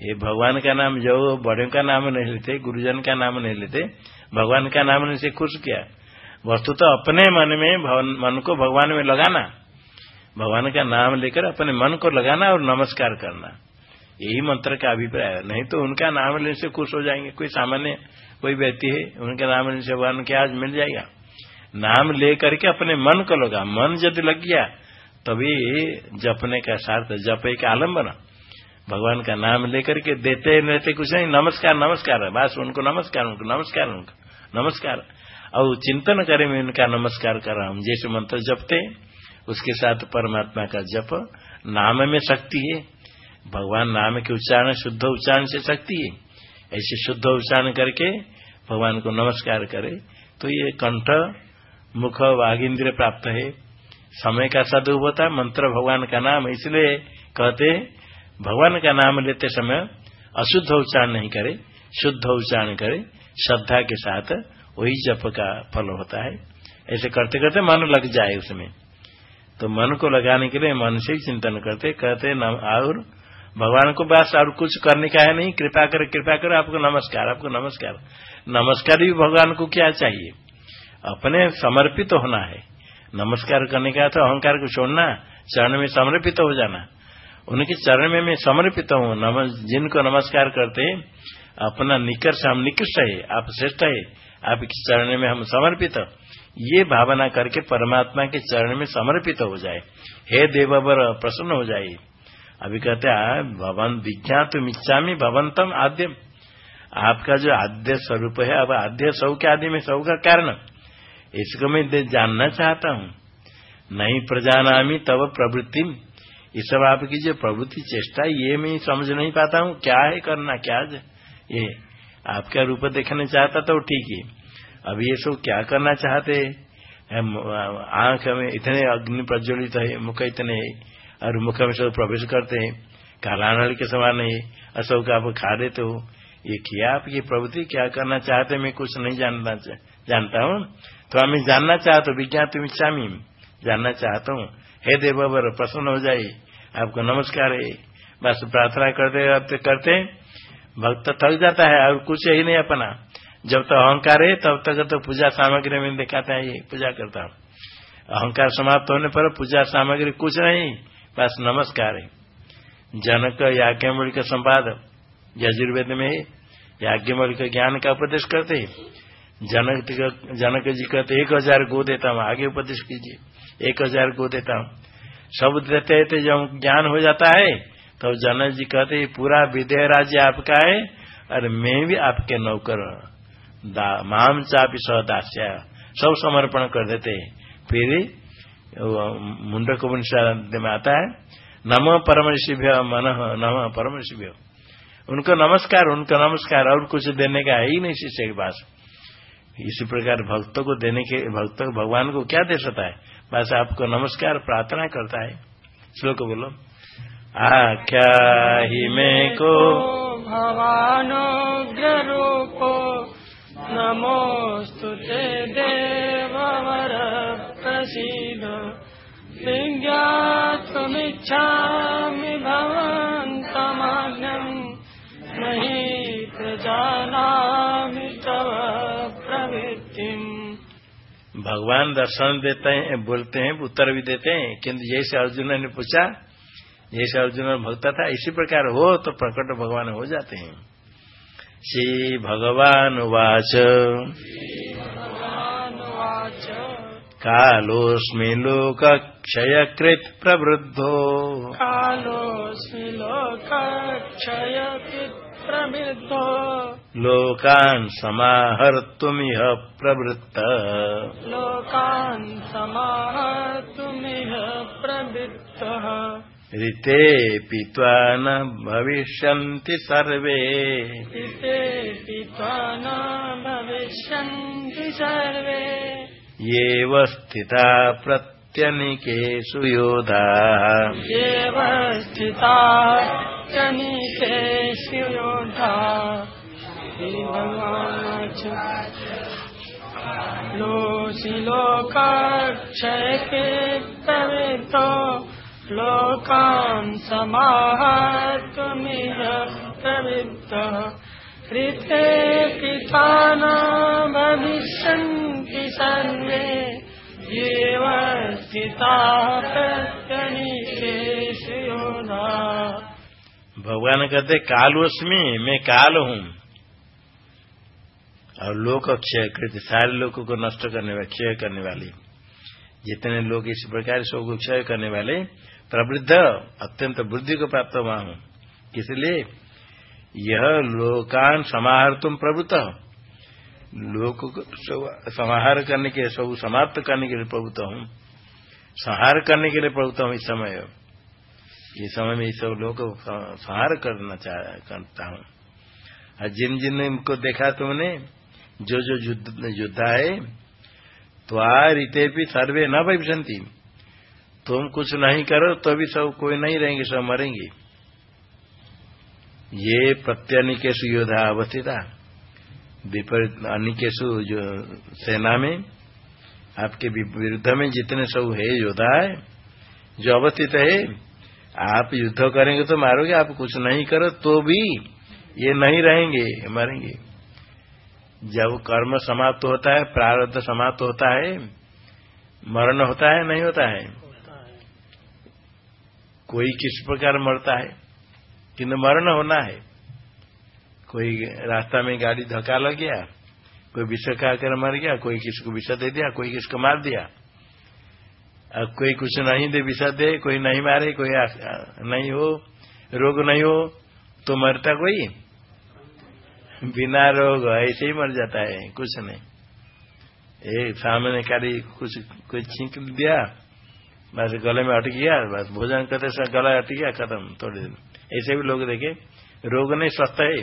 ये भगवान का नाम जो बड़े का नाम नहीं लेते, गुरुजन का नाम नहीं लेते, भगवान का नाम लेने से खुश किया? वस्तु तो अपने मन में मन को भगवान में लगाना। भगवान का नाम लेकर अपने मन को लगाना और नमस्कार करना। यही मंत्र का अभिप्राय है। नहीं तो उनका नाम लेने से खुश हो जाएँगे। कोई सामान्य कोई व्यक्ति है, उनके नाम लेने से भगवान के आज मिल जाएगा। नाम ले करके अपने मन को लगा। मन यदि लग गया, तभी जपने का सार्थ, जप एक आलंबन भगवान का नाम लेकर के देते रहते कुछ नहीं। नमस्कार नमस्कार, बस उनको नमस्कार उनको नमस्कार उनको नमस्कार। और चिंतन करें, मैं उनका नमस्कार कर रहा हूँ। जैसे मंत्र जपते, उसके साथ परमात्मा का जप। नाम में शक्ति है। भगवान नाम के उच्चारण, शुद्ध उच्चारण से शक्ति है। ऐसे शुद्ध उच्चारण करके भगवान को नमस्कार करे तो ये कंठ मुख वागिंद्र प्राप्त है। समय का सदुप होता मंत्र भगवान का नाम, इसलिए कहते भगवान का नाम लेते समय अशुद्ध उच्चारण नहीं करे, शुद्ध उच्चारण करे, श्रद्धा के साथ वही जप का फल होता है। ऐसे करते करते मन लग जाए उसमें। तो मन को लगाने के लिए मन से ही चिंतन करते, कहते और भगवान को बस और कुछ करने का है नहीं, कृपा कर कृपा कर, आपको नमस्कार आपको नमस्कार। नमस्कार भी भगवान को क्या चाहिए? अपने समर्पित तो होना है। नमस्कार करने का तो अहंकार को छोड़ना, चरण में समर्पित तो हो जाना। उनके चरण में मैं समर्पित हूँ। जिनको नमस्कार करते अपना निकट हम निकृष्ट है, आप श्रेष्ठ है, आपके चरण में हम समर्पित ये भावना करके परमात्मा के चरण में समर्पित हो जाए। हे देववर प्रसन्न हो जाए अभी कहते हैं भवन विज्ञात मिच्छामी भवंतम आद्यम। आपका जो आद्य स्वरूप है, अब आद्य सौ के आदि में सौ का कारण। इसको मैं जानना चाहता हूँ। नहीं प्रजानामी तब प्रवृत्ति ये सब आपकी जो प्रवृत्ति चेष्टा, ये मैं समझ नहीं पाता हूँ। क्या है करना, क्या ये आपका रूप देखना चाहता तो ठीक है। अब ये सब क्या करना चाहते? है आँख में इतने अग्नि प्रज्वलित है, मुख इतने है और मुख में सब प्रवेश करते हैं। कालानल के समान है अशोक का आप खा देते हो। ये किया आपकी प्रवृत्ति, क्या करना चाहते मैं कुछ नहीं जानना जानता हूँ। तो हमें जानना चाहता हूँ विज्ञान तुम इच्छा जानना चाहता। हूँ हे देवर प्रसन्न हो जाए आपको नमस्कार है। बस प्रार्थना करते करते भक्त थक जाता है और कुछ ही नहीं अपना। जब तक तो अहंकार है, तब तक तो पूजा सामग्री में दिखाता है, ये पूजा करता हूँ। अहंकार समाप्त होने पर पूजा सामग्री कुछ नहीं, बस नमस्कार है। जनक याज्ञमल का संवाद यजुर्वेद में याज्ञमल के ज्ञान का उपदेश करते जनक जनक जी कहते एक हज़ार गो देता हूँ, आगे उपदेश कीजिए। एक हज़ार गो देता हूँ। सब देते थे जब ज्ञान हो जाता है तो जनक जी कहते पूरा विदेह राज्य आपका है, और मैं भी आपके नौकर माम चापी सदास्या। सब समर्पण कर देते फिर मुंडक में आता है, नम परम ऋषिभ्य मन, नम परम ऋषिभ्य उनको नमस्कार उनको नमस्कार, और कुछ देने का है ही नहीं, शिष्य के पास। इसी प्रकार भक्तों को देने के, भक्त भगवान को क्या दे सकता है? बस आपको नमस्कार, प्रार्थना करता है। श्लोक बोलो। आख्या ही में को भवानुग्ररूपो। नमोऽस्तु ते देववर प्रसीद विज्ञातुमिच्छामि भवन्तमाज्ञम् नहि प्रजानामि तव प्रवृत्तिम् भगवान दर्शन देते हैं, बोलते हैं, उत्तर भी देते हैं, किंतु जैसे अर्जुन ने पूछा, जैसे अर्जुन भक्त था, इसी प्रकार हो तो प्रकट भगवान हो जाते हैं। श्री भगवान वाच। कालोस्मि लोक क्षयकृत प्रवृद्धो। कालोस्मि लोक प्रवृद्धो लोकान् समाहर्तुमिह प्रवृत्त। लोकान् समाहर्तुमिह प्रवृत्तः। ऋते पीत्वा न भविष्यन्ति सर्वे। ऋते पीत्वा न भविष्यन्ति सर्वे। येव स्थिता प्रत्यनिकेषु योधाः। एव स्थिता जनिकेषु योधा श्रीभगवान् लोसि लोकाक्षयके प्रवृत्तो लोकान् समाहर्तुमिह प्रवृत्तः। ऋते पिता न भविष्यन्ति सर्वे एव स्थिताः प्रत्यनीकेषु योधा भगवान कहते कालोस्मि मैं काल हूँ। और लोक क्षय कृत, सारे लोगों को नष्ट करने वाले, क्षय करने वाले। जितने लोग इस प्रकार सबको क्षय करने वाले प्रवृद्ध अत्यंत बुद्धि को प्राप्त हुआ हूँ। इसलिए यह लोकान समाहार तुम प्रभुत लोक समाहार करने के सब समाप्त करने के लिए प्रभुत हूँ। संहार करने के लिए प्रभुत हूँ इस समय। इस समय में सब लोग संहार करना करता हूँ। और जिन जिन को देखा तुमने, जो जो युद्धा है त्वारिते भी सर्वे न भविष्य तुम कुछ नहीं करो तो भी सब कोई नहीं रहेंगे, सब मरेंगे। ये प्रत्यनिकेश योद्धा अवस्थिता विपरीत अनिकेशु जो सेना में, आपके विरुद्ध में जितने सब है योद्धा है जो अवस्थित है आप युद्ध करेंगे तो मारोगे, आप कुछ नहीं करो तो भी ये नहीं रहेंगे मरेंगे। जब कर्म समाप्त होता है, प्रारब्ध समाप्त होता है, मरण होता है, नहीं होता है? कोई किस प्रकार मरता है? किंतु मरण होना है? कोई रास्ता में गाड़ी धक्का लग गया, कोई विष खाकर मर गया, कोई किसको विष दे दिया, कोई किसको मार दिया। अब कोई कुछ नहीं दे विष दे, कोई नहीं मारे, कोई नहीं हो, रोग नहीं हो तो मरता कोई? बिना रोग, ऐसे ही मर जाता है, कुछ नहीं। एक सामने कारी कुछ, कोई छींक दिया, बस गले में अटक गया, बस भोजन करते गला अटक गया, खत्म, थोड़ी दिन ऐसे भी लोग देखे, रोग नहीं, स्वस्थ है।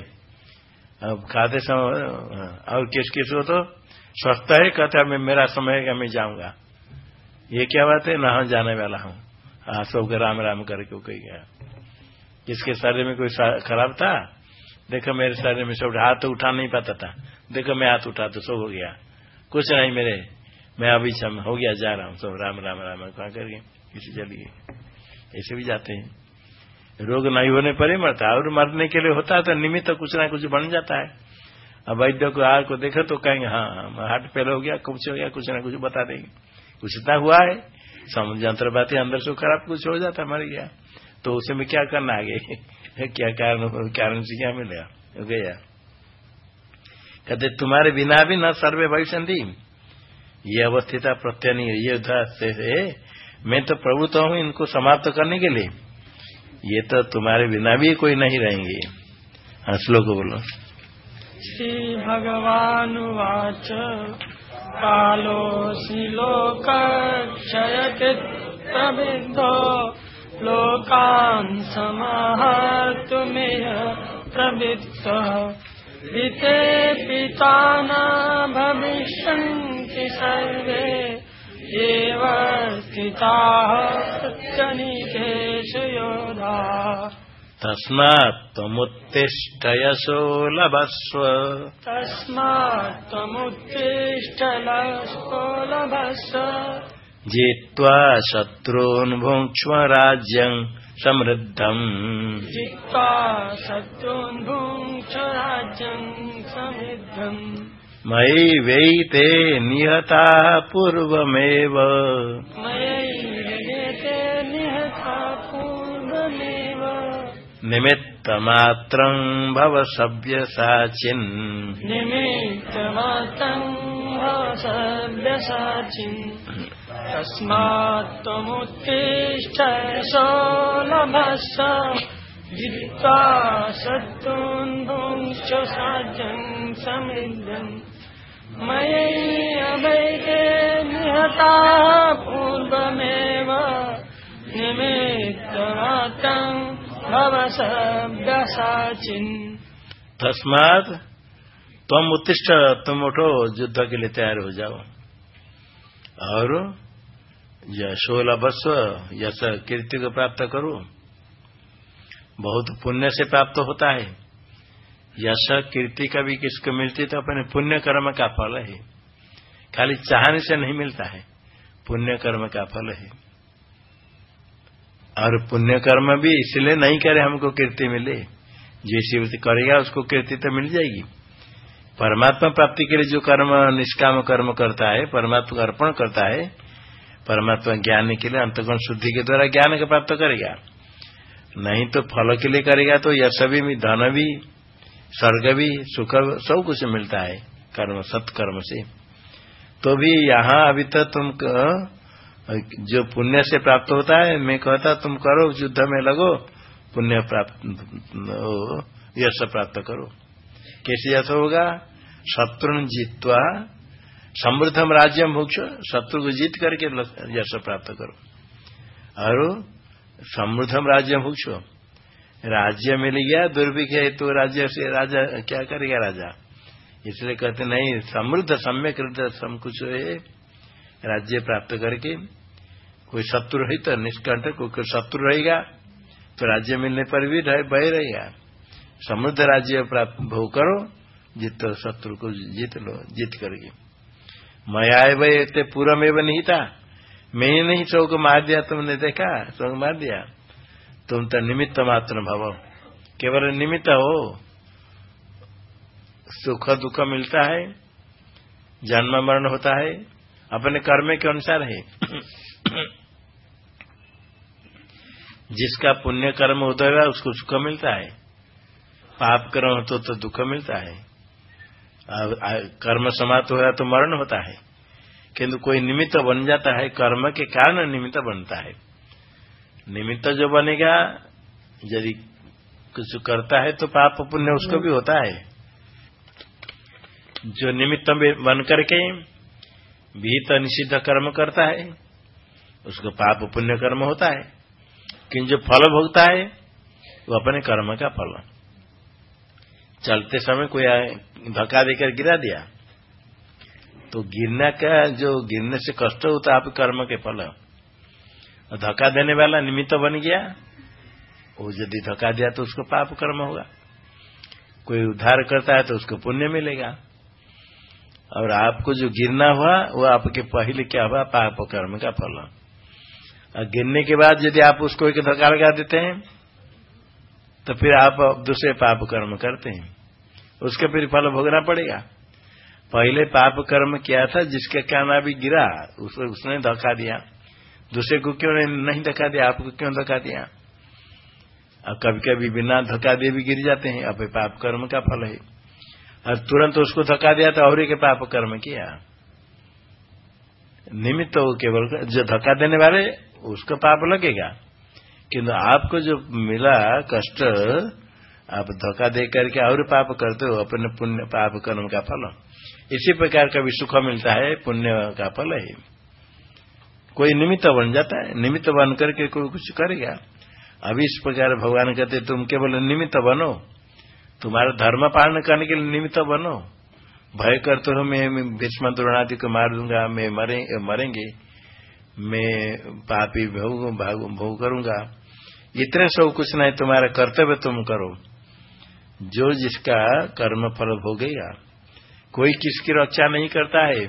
अब खाते समय, और किस किस को तो स्वस्थ है, कहते मैं, मेरा समय है मैं जाऊँगा। ये क्या बात है? ना जाने वाला हूँ। हाँ सबके राम राम करके कोई गया। किसके शरीर में कोई खराब था, देखो मेरे शरीर में सब हाथ तो उठा नहीं पाता था। देखो मैं हाथ उठा तो सब हो गया। कुछ नहीं मेरे मैं अभी हो गया, जा रहा हूँ। सब राम राम राम कहा करके किसी चलिए ऐसे भी जाते हैं। रोग नहीं होने पर ही मरता और मरने के लिए होता है तो निमित्त कुछ ना कुछ बन जाता है। अब वैद्य को आर को देखो तो कहेंगे हाँ हार्ट फेल हो गया, कुछ हो गया, कुछ ना कुछ बता देंगे। इतना हुआ है। यंत्र बातें अंदर से खराब कुछ हो जाता मर गया। तो उसे में क्या करना आगे? क्या कारण कारण से क्या मिलेगा गया। कहते, तुम्हारे बिना भी न सर्वे भविष्य ये अवस्थिता है ये से मैं तो प्रभुत्व तो हूँ इनको समाप्त करने के लिए। ये तो तुम्हारे बिना भी कोई नहीं रहेंगे। हाँ श्लोक बोलो। श्री भगवान वाच कालोऽसि लोकक्षयकृत्तविद्धो लोकान् समाहर्तुमिह प्रवृत्तः पिते पिता न भविष्यन्ति सर्वे एव स्थिताः सत्यनिकेश योधा तस्मात् त्वमुत्तिष्ठ यशो लभस्व। तस्मात् त्वमुत्तिष्ठ यशो लभस्व। जित्वा शत्रून् भुङ्क्ष्व राज्यम् समृद्धम्। जित्वा शत्रून्भुङ्क्ष्म राज्यम् समृद्धम्। मयि वैते निहताः पूर्वमेव। मयि निमित्तमात्रम् भव सव्यसाचिन् निमित्तमात्रम् भव सव्यसाचिन् तस्मात् त्वमुत्तिष्ठ सोलभस्व जित्वा शत्रून् भुङ्क्ष साध्यम् समृद्धम् मयैरवैते निहताः पूर्वमेव। निमित्तमात्रम् सव्यसाचिन् तस्मात तुम उत्तिष्ठ, तुम उठो, युद्ध के लिए तैयार हो जाओ। और यशोला बस्व यश कीर्ति को प्राप्त करो। बहुत पुण्य से प्राप्त होता है। यश कीर्ति का भी किसको मिलती तो अपने पुण्य कर्म का फल है। खाली चाहने से नहीं मिलता है। पुण्य कर्म का फल है। और पुण्य कर्म भी इसलिए नहीं करे हमको कीर्ति मिले। जैसी करेगा, उसको कीर्ति तो मिल जाएगी। परमात्मा प्राप्ति के लिए जो कर्म, निष्काम कर्म करता है, परमात्मा अर्पण करता है, परमात्मा ज्ञान के लिए, अंतगुण शुद्धि के द्वारा ज्ञान का प्राप्त करेगा। नहीं तो फल के लिए करेगा तो यश भी, धन भी, स्वर्ग भी, सुख सब कुछ मिलता है कर्म, सत्कर्म से। तो भी यहाँ अभी तक तुम जो पुण्य से प्राप्त होता है, मैं कहता, तुम करो, युद्ध में लगो, पुण्य प्राप्त यश प्राप्त करो। कैसे यश होगा? शत्रु जीतवा, समृद्धम राज्य मुख्य शत्रु को जीत करके यश प्राप्त करो। और समृद्धम राज्य मुख्य राज्य मिल गया, दुर्भिक्ष तो राज्य से राजा, क्या करेगा राजा? इसलिए कहते, नहीं, समृद्ध, सम्यक, हृदय सम कुछ राज्य प्राप्त करके कोई शत्रु रही तो निष्कंठ, कोई शत्रु रहेगा तो राज्य मिलने पर भी भय रहेगा समृद्ध राज्य प्राप्त, भोग करो, जीत शत्रु को जीत लो, जीत करके। मया भाई पूरा में नहीं था मैं ही नहीं चौक मार दिया, तुमने देखा चौक मार दिया। तुम तो निमित्त मात्र भव। केवल निमित्त हो। सुख दुख मिलता है, जन्म मरण होता है अपने कर्म के अनुसार है। जिसका पुण्य कर्म होता है उसको सुख मिलता है। पाप कर्म हो तो, तो दुख मिलता है। कर्म समाप्त हो तो मरण होता है। किंतु कोई निमित्त बन जाता है कर्म के कारण निमित्त बनता है। निमित्त जो बनेगा यदि कुछ करता है तो पाप पुण्य उसको भी होता है। जो निमित्त बन करके भीत निषिद्ध कर्म करता है, उसको पाप पुण्य कर्म होता है किंतु जो फल भोगता है, वो अपने कर्म का फल चलते समय कोई धक्का देकर गिरा दिया तो गिरने का जो गिरने से कष्ट होता है, आप कर्म के फल धक्का देने वाला निमित्त बन गया, वो यदि धक्का दिया तो उसको पाप कर्म होगा। कोई उद्धार करता है तो उसको पुण्य मिलेगा। और आपको जो गिरना हुआ वो आपके पहले क्या हुआ? पाप कर्म का फल। और गिरने के बाद यदि आप उसको एक धक्का लगा देते हैं तो फिर आप दूसरे पाप कर्म करते हैं। उसका फिर फल भोगना पड़ेगा। पहले पाप कर्म किया था जिसके कारण अभी गिरा उस, उसने धक्का दिया। दूसरे को क्यों नहीं धक्का दिया? आपको क्यों धक्का दिया? और कभी कभी बिना धक्का दिए भी गिर जाते हैं। अब पाप कर्म का फल है। और तुरंत उसको धक्का दिया तो और के पाप कर्म किया। निमित्त हो केवल जो धक्का देने वाले, उसको पाप लगेगा। किंतु आपको जो मिला कष्ट, आप धोखा दे करके और पाप करते हो, अपने पुण्य, पाप कर्म का फल। इसी प्रकार का भी सुख मिलता है, पुण्य का फल है। कोई निमित्त बन जाता है, निमित्त बन करके कोई कुछ करेगा। अभी इस प्रकार भगवान कहते तुम केवल निमित्त बनो। तुम्हारा धर्म पालन करने के लिए निमित्त बनो। भय करते हो मैं भीष्म द्रोणादि को मार दूँगा मैं मरे, मरेंगे। मैं पापी भोग करूँगा। इतने सब कुछ नहीं तुम्हारा कर्तव्य तुम करो। जो जिसका कर्म फल भोगेगा कोई किसकी रक्षा नहीं करता है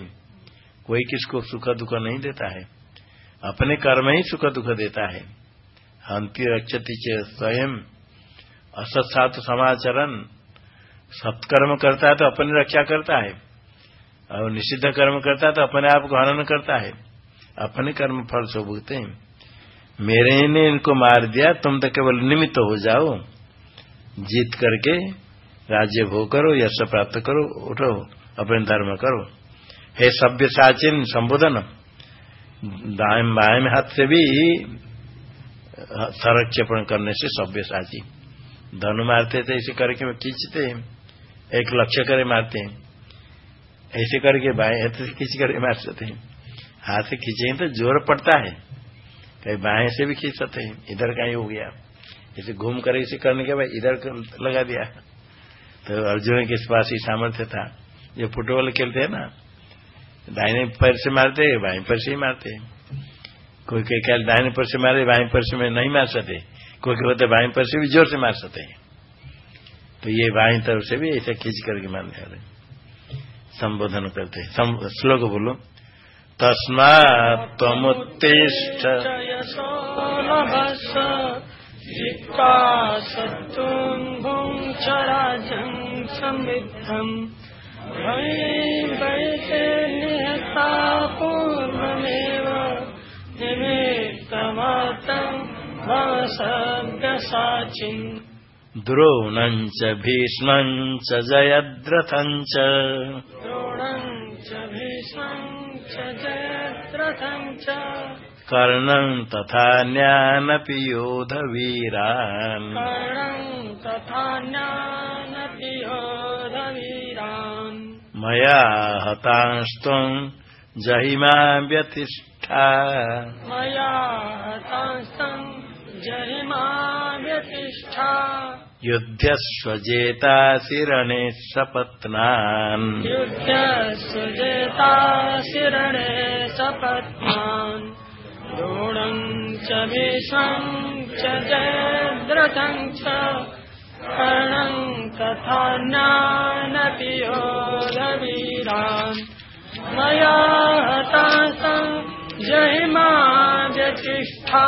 कोई किसको सुख दुख नहीं देता है। अपने कर्म ही सुख दुख देता है। हंति रक्षति स्वयं। असत्सात समाचरण सत्कर्म करता है तो अपनी रक्षा करता है। और निषिद्ध कर्म करता है तो अपने आप को हनन करता है। अपने कर्म फल से भूगते हैं। मेरे ही ने इनको मार दिया, तुम तो केवल निमित्त हो जाओ। जीत करके राज्य भोग करो, यश प्राप्त करो, उठो, अपने धर्म करो। हे सभ्य साचिन, संबोधन। दाएँ बाएँ हाथ से भी संरक्षण करने से सभ्य साची धनु मारते थे ऐसे करके खींचते एक लक्ष्य करे मारते हैं। ऐसे करके बाएँ हाथ से खींच करके मार सकते हैं। हाथ से खींचेंगे तो ज़ोर पड़ता है। कहीं बाएँ से भी खींच सकते हैं। इधर का ही हो गया। इसे घूम कर इसे करने के बाद इधर लगा दिया। तो अर्जुन के पास ही सामर्थ्य था। जो फुटबॉल खेलते हैं ना, दाहिने पैर से मारते हैं बाएँ पैर से ही मारते। हैं कोई कई ख्याल दाहिने पैर से मारे, बाएँ पैर से नहीं मार सकते। कोई कहते बाएँ पर से भी ज़ोर से मार सकते हैं। तो ये बाएँ तरफ़ से भी ऐसा खींच करके मारने वाले संबोधन करते हैं। श्लोक बोलो। जित्वा सत्तून् भुङ्क्षराजम् निहता पूर्वमेव निमित्तमातम् चिन् द्रोणं च भीष्मञ्च जयद्रथञ्च। द्रोणञ्च भीष्मं च जयद्रथञ्च। कर्णं तथा न्यानपि योधवीरान् तथा ज्ञानपि योधवीरान् मया हतांस्त्वम् जहिमा व्यतिष्ठा मया हतांस्तु जहिमा व्यतिष्ठा युध्यस्वजेतासि रणे सपत्नान्। युध्यस्वजेतासि रणे सपत्नान्। द्रोणम् च भीष्मम् च जयद्रथम् च कर्णम् तथा ज्ञानपि योधवीरान् मया हतासम् जहिमा व्यतिष्ठा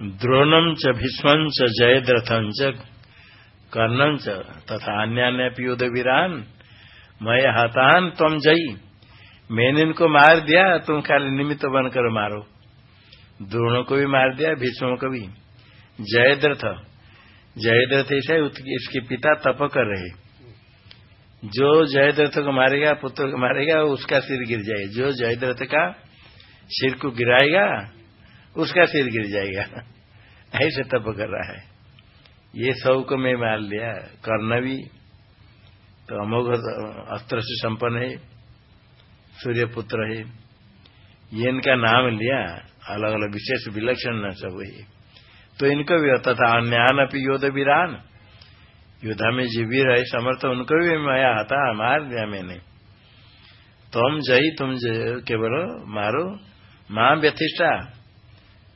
द्रोणम च भीष्म च जयद्रथम च कर्णम च तथा अन्य अन्य युद्ध वीरान मैं हतान तुम जई मैंने इनको मार दिया, तुम खाली निमित्त बनकर मारो। द्रोणों को भी मार दिया, भीष्मों को भी। जयद्रथ। जयद्रथ ऐसा इसके पिता तप कर रहे। जो जयद्रथ को मारेगा, पुत्र को मारेगा, उसका सिर गिर जाएगा। जो जयद्रथ का सिर को गिराएगा, उसका सिर गिर जाएगा। ऐसे तप कर रहा है। ये सबको मैं मार लिया। कर्ण भी तो अमोघ अस्त्र से संपन्न है। सूर्य पुत्र है। ये इनका नाम लिया। अलग अलग विशेष विलक्षण सब है। तो इनको भी तथा अन्यान अपनी योद्ध वीरान युद्धा में जो वीर है समर्थ उनको भी माया आता, मार दिया मैंने। तुम जई, तुम जय केवल मारो, माँ व्यथिष्ठा।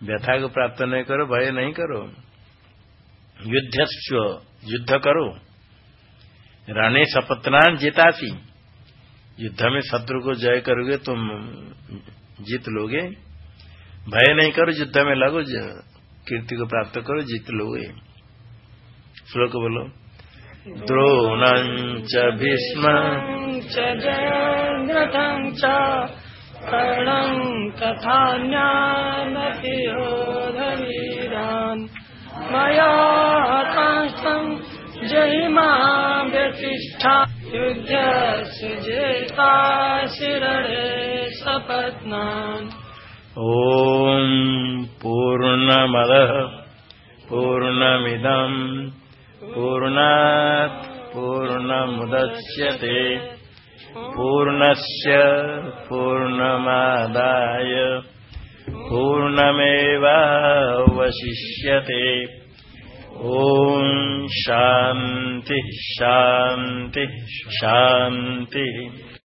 व्यथा को प्राप्त नहीं करो, भय नहीं करो। युद्ध युद्ध करो। रणे सपत्नान जीतासी। युद्ध में शत्रु को जय करोगे, तुम जीत लोगे। भय नहीं करो, युद्ध में लगो कीर्ति को प्राप्त करो, जीत लोगे। श्लोक बोलो। द्रोणञ्च भीष्म। च जनधम् च कर्णम् कथा न्यानभिो धीरान् मया तासम् जय मा व्यतिष्ठा युद्धेताशिरे सपत्नान्। ॐ पूर्णमदः। पूर्णमिदम्। पूर्णात् पूर्णमुदच्यते पूर्णस्य पूर्णमादाय। पूर्णमेवावशिष्यते। ॐ शान्तिः शान्तिः शान्तिः।